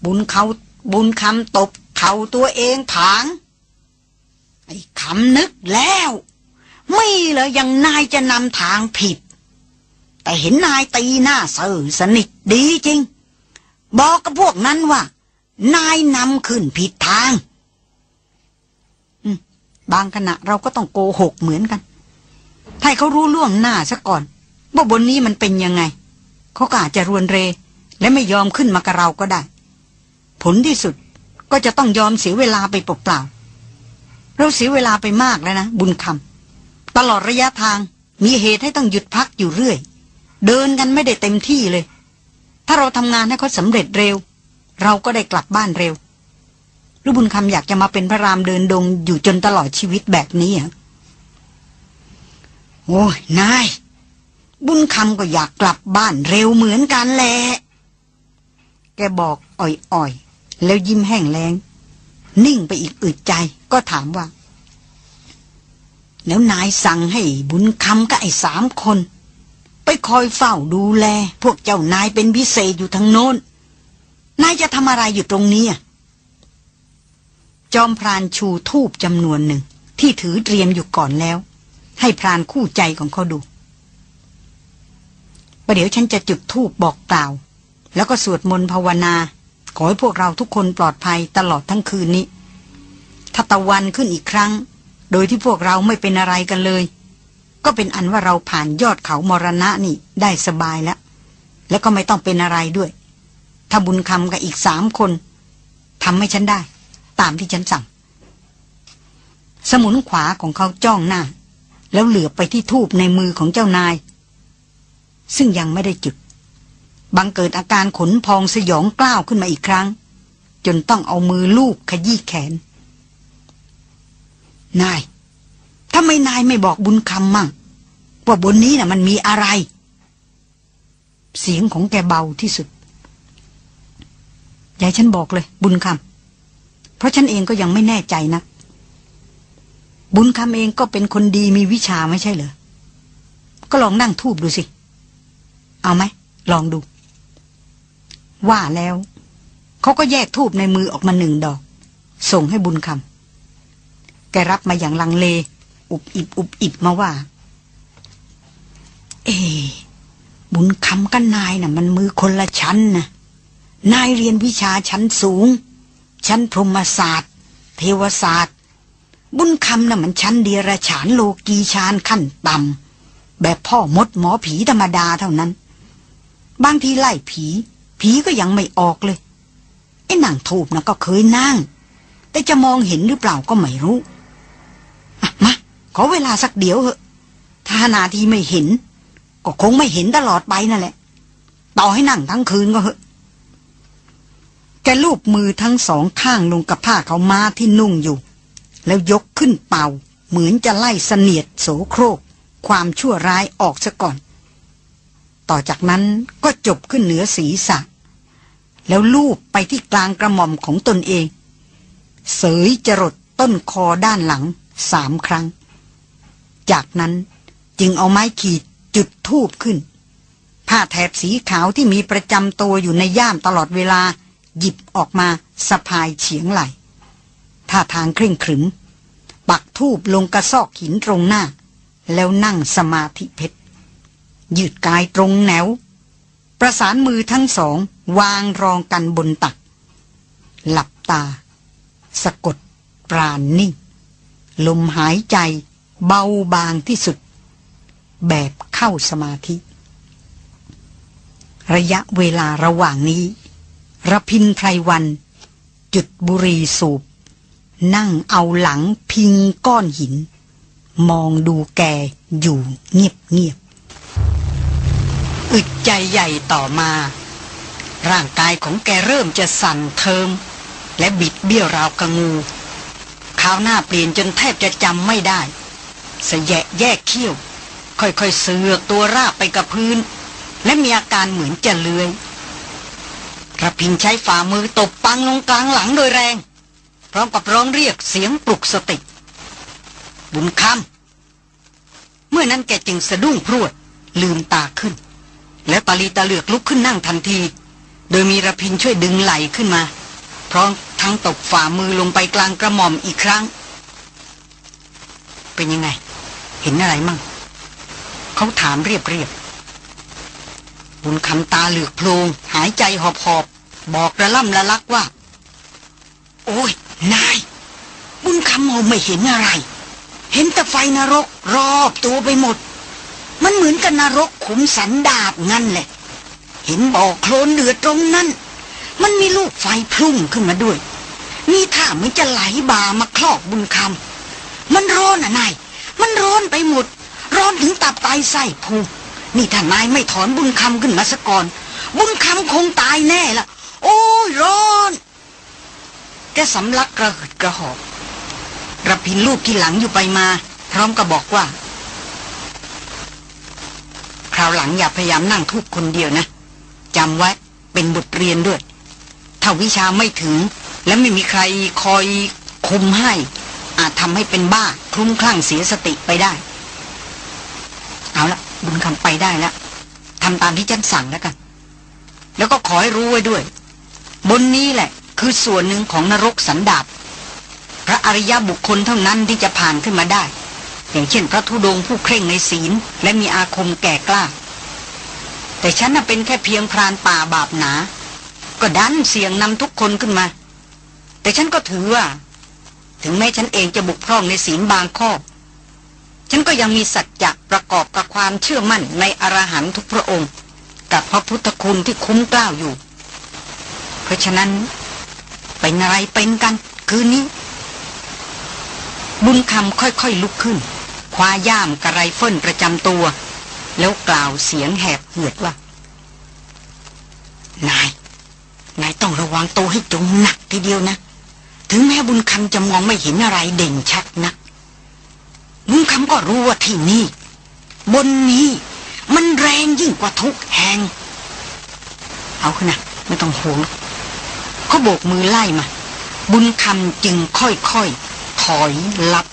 บุญเขาบุญคำตบเข่าตัวเองผาง ไอ้คำนึกแล้ว ไม่เลยยังนายจะนำทางผิด แต่เห็นนายตีหน้าเสือสนิทดีจริง บอกกับพวกนั้นว่า นายนำขึ้นผิดทางบางขณะเราก็ต้องโกหกเหมือนกันให้เขารู้ล่วงหน้าซะก่อนว่าบนนี้มันเป็นยังไง เขาก็อาจจะรวนเร และไม่ยอมขึ้นมากับเราก็ได้ ผลที่สุดก็จะต้องยอมเสียเวลาไปเปล่าๆเราเสียเวลาไปมากแล้วนะ บุญคำตลอดระยะทางมีเหตุให้ต้องหยุดพักอยู่เรื่อย เดินกันไม่ได้เต็มที่เลย ถ้าเราทำงานให้เขาสำเร็จเร็ว เราก็ได้กลับบ้านเร็วหรือบุญคำอยากจะมาเป็นพระรามเดินดงอยู่จนตลอดชีวิตแบบนี้อะโอ้ยนาย บุญคำก็อยากกลับบ้านเร็วเหมือนกันแหละ แกบอกอ่อย แล้วยิ้มแห้งแรงนิ่งไปอีกอึดใจก็ถามว่า แล้วนายสั่งให้บุญคำกับไอ้สามคน ไปคอยเฝ้าดูแล พวกเจ้านายเป็นพิเศษอยู่ทางโน้น นายจะทำอะไรอยู่ตรงนี้จอมพรานชูทูบจำนวนหนึ่ง ที่ถือเตรียมอยู่ก่อนแล้ว ให้พรานคู่ใจของเขาดูประเดี๋ยวฉันจะจุดทูบบอกกล่าว แล้วก็สวดมนต์ภาวนา ขอให้พวกเราทุกคนปลอดภัยตลอดทั้งคืนนี้ถ้าตะวันขึ้นอีกครั้ง โดยที่พวกเราไม่เป็นอะไรกันเลย ก็เป็นอันว่าเราผ่านยอดเขามรณะนี่ได้สบายแล้ว แล้วก็ไม่ต้องเป็นอะไรด้วย ถ้าบุญคำกับอีกสามคนทำให้ฉันได้ ตามที่ฉันสั่ง สมุนขวาของเขาจ้องหน้า แล้วเหลือไปที่ทูบในมือของเจ้านาย ซึ่งยังไม่ได้จุด บังเกิดอาการขนพองสยองกล้าวขึ้นมาอีกครั้ง จนต้องเอามือลูบขยี้แขน นายทำไมนายไม่บอกบุญคำมั่งว่าบนนี้น่ะมันมีอะไร เสียงของแกเบาที่สุดยายฉันบอกเลย บุญคำเพราะฉันเองก็ยังไม่แน่ใจนะ บุญคำเองก็เป็นคนดีมีวิชาไม่ใช่เหรอ ก็ลองนั่งทูบดูสิ เอาไหม ลองดู ว่าแล้วเขาก็แยกทูบในมือออกมาหนึ่งดอก ส่งให้บุญคำแกรับมาอย่างลังเล อุบอิบอุบอิบมาว่า เอ บุญคำกับนายนะ่ะ มันมือคนละชั้นนะนายเรียนวิชาชั้นสูง ชั้นพรหมศาสตร์ เทวศาสตร์ บุญคำนะ่ะมันชั้นเดียรฉานโลกีชานขั้นต่ำแบบพ่อมดหมอผีธรรมดาเท่านั้น บางทีไล่ผี ผีก็ยังไม่ออกเลย ไอ้นางทูบนะก็เคยนั่ง แต่จะมองเห็นหรือเปล่าก็ไม่รู้มาขอเวลาสักเดี๋ยวเหอะ ถ้านาทีไม่เห็น ก็คงไม่เห็นตลอดไปนั่นแหละ ต่อให้นั่งทั้งคืนก็เหอะ แกลูบมือทั้งสองข้างลงกับผ้าเขามาที่นุ่งอยู่ แล้วยกขึ้นเป่า เหมือนจะไล่เสนียดโสโครก ความชั่วร้ายออกซะก่อน ต่อจากนั้นก็จบขึ้นเหนือศีรษะ แล้วลูบไปที่กลางกระหม่อมของตนเอง เสยจรดต้นคอด้านหลังสามครั้ง จากนั้นจึงเอาไม้ขีดจุดทูบขึ้น ผ้าแถบสีขาวที่มีประจำตัวอยู่ในย่ามตลอดเวลา หยิบออกมาสะพายเฉียงไหลท่าทางเคร่งขรึม ปักทูบลงกระซอกหินตรงหน้า แล้วนั่งสมาธิเพชรยืดกายตรงแนว ประสานมือทั้งสอง วางรองกันบนตัก หลับตา สะกด ปราณนิ่ง ลมหายใจ เบาบางที่สุด แบบเข้าสมาธิ ระยะเวลาระหว่างนี้ระพินไพรวัน จุดบุรีสูบ นั่งเอาหลังพิงก้อนหิน มองดูแกอยู่เงียบเงียบอึดใจใหญ่ต่อมา ร่างกายของแกเริ่มจะสั่นเทิม และบิดเบี้ยวราวกระงูข้าวหน้าเปลี่ยนจนแทบจะจำไม่ได้ สแยะแยกเขี้ยว ค่อยๆเสือกตัวราบไปกับพื้น และมีอาการเหมือนจะเลื้อยระพินใช้ฝ่ามือตบปังลงกลางหลังโดยแรง พร้อมกับร้องเรียกเสียงปลุกสติ บุญคำเมื่อนั้นแกจึงสะดุ้งพรวดลืมตาขึ้น แล้วตาลีตาเหลือกลุกขึ้นนั่งทันที โดยมีระพินช่วยดึงไหลขึ้นมา พร้อมทั้งตบฝ่ามือลงไปกลางกระหม่อมอีกครั้ง เป็นยังไง เห็นอะไรมั่ง เขาถามเรียบเรียบบุญคำตาเหลือกโพลงหายใจหอบหอบบอกระล่ำละลักว่า โอ้ย นาย บุญคำมองไม่เห็นอะไร เห็นแต่ไฟนรกรอบตัวไปหมด มันเหมือนกับนรกขุมสันดาบงั้นแหละ ห็นบ่อโคลนเดือดตรงนั้น มันมีลูกไฟพุ่งขึ้นมาด้วย มีท่ามันจะไหลบ่ามาคลอกบุญคำมันร้อนอะนาย มันร้อนไปหมด ร้อนถึงตับไตไส้พุงนี่ถ้านายไม่ถอนบุญคำขึ้นมาสะก่อน บุญคำคงตายแน่ละโอ้ยร้อนแกสำลักกระหืดกระหอบกระพินลูกที่หลังอยู่ไปมา พร้อมกับบอกว่า คราวหลังอย่าพยายามนั่งทุกคนเดียวนะ จำไว้เป็นบทเรียนด้วย ถ้าวิชาไม่ถึง และไม่มีใครคอยคุมให้ อาจทำให้เป็นบ้าคลุ้มคลั่งเสียสติไปได้ เอาละบุญคำไปได้แล้วทำตามที่ฉันสั่งแล้วกัน แล้วก็ขอให้รู้ไว้ด้วย บนนี้แหละ คือส่วนหนึ่งของนรกสันดาบพระอริยบุคคลเท่านั้นที่จะผ่านขึ้นมาได้ อย่างเช่นพระธุดงผู้เคร่งในศีล และมีอาคมแก่กล้า แต่ฉันน่ะเป็นแค่เพียงพรานป่าบาปหนา ก็ดันเสียงนำทุกคนขึ้นมา แต่ฉันก็ถือว่า ถึงแม้ฉันเองจะบุกพร่องในศีลบางข้อ ฉันก็ยังมีสัจจะประกอบกับความเชื่อมั่นในอรหันทุกพระองค์ กับพระพุทธคุณที่คุ้มกล้าวอยู่ เพราะฉะนั้นเป็นอะไรเป็นกันคืนนี้ บุญคำค่อยๆลุกขึ้นคว้าย่ามกระไรเฟินประจำตัว แล้วกล่าวเสียงแหบเหือดว่า นาย นายต้องระวังตัวให้จงหนักทีเดียวนะ ถึงแม้บุญคำจะมองไม่เห็นอะไรเด่นชัดนักลุงคำก็รู้ว่าที่นี่ บนนี้มันแรงยิ่งกว่าทุกแห่ง เอาขึ้นนะไม่ต้องห่วงเขาโบกมือไล่มา บุญคำจึงค่อยๆถอยลับ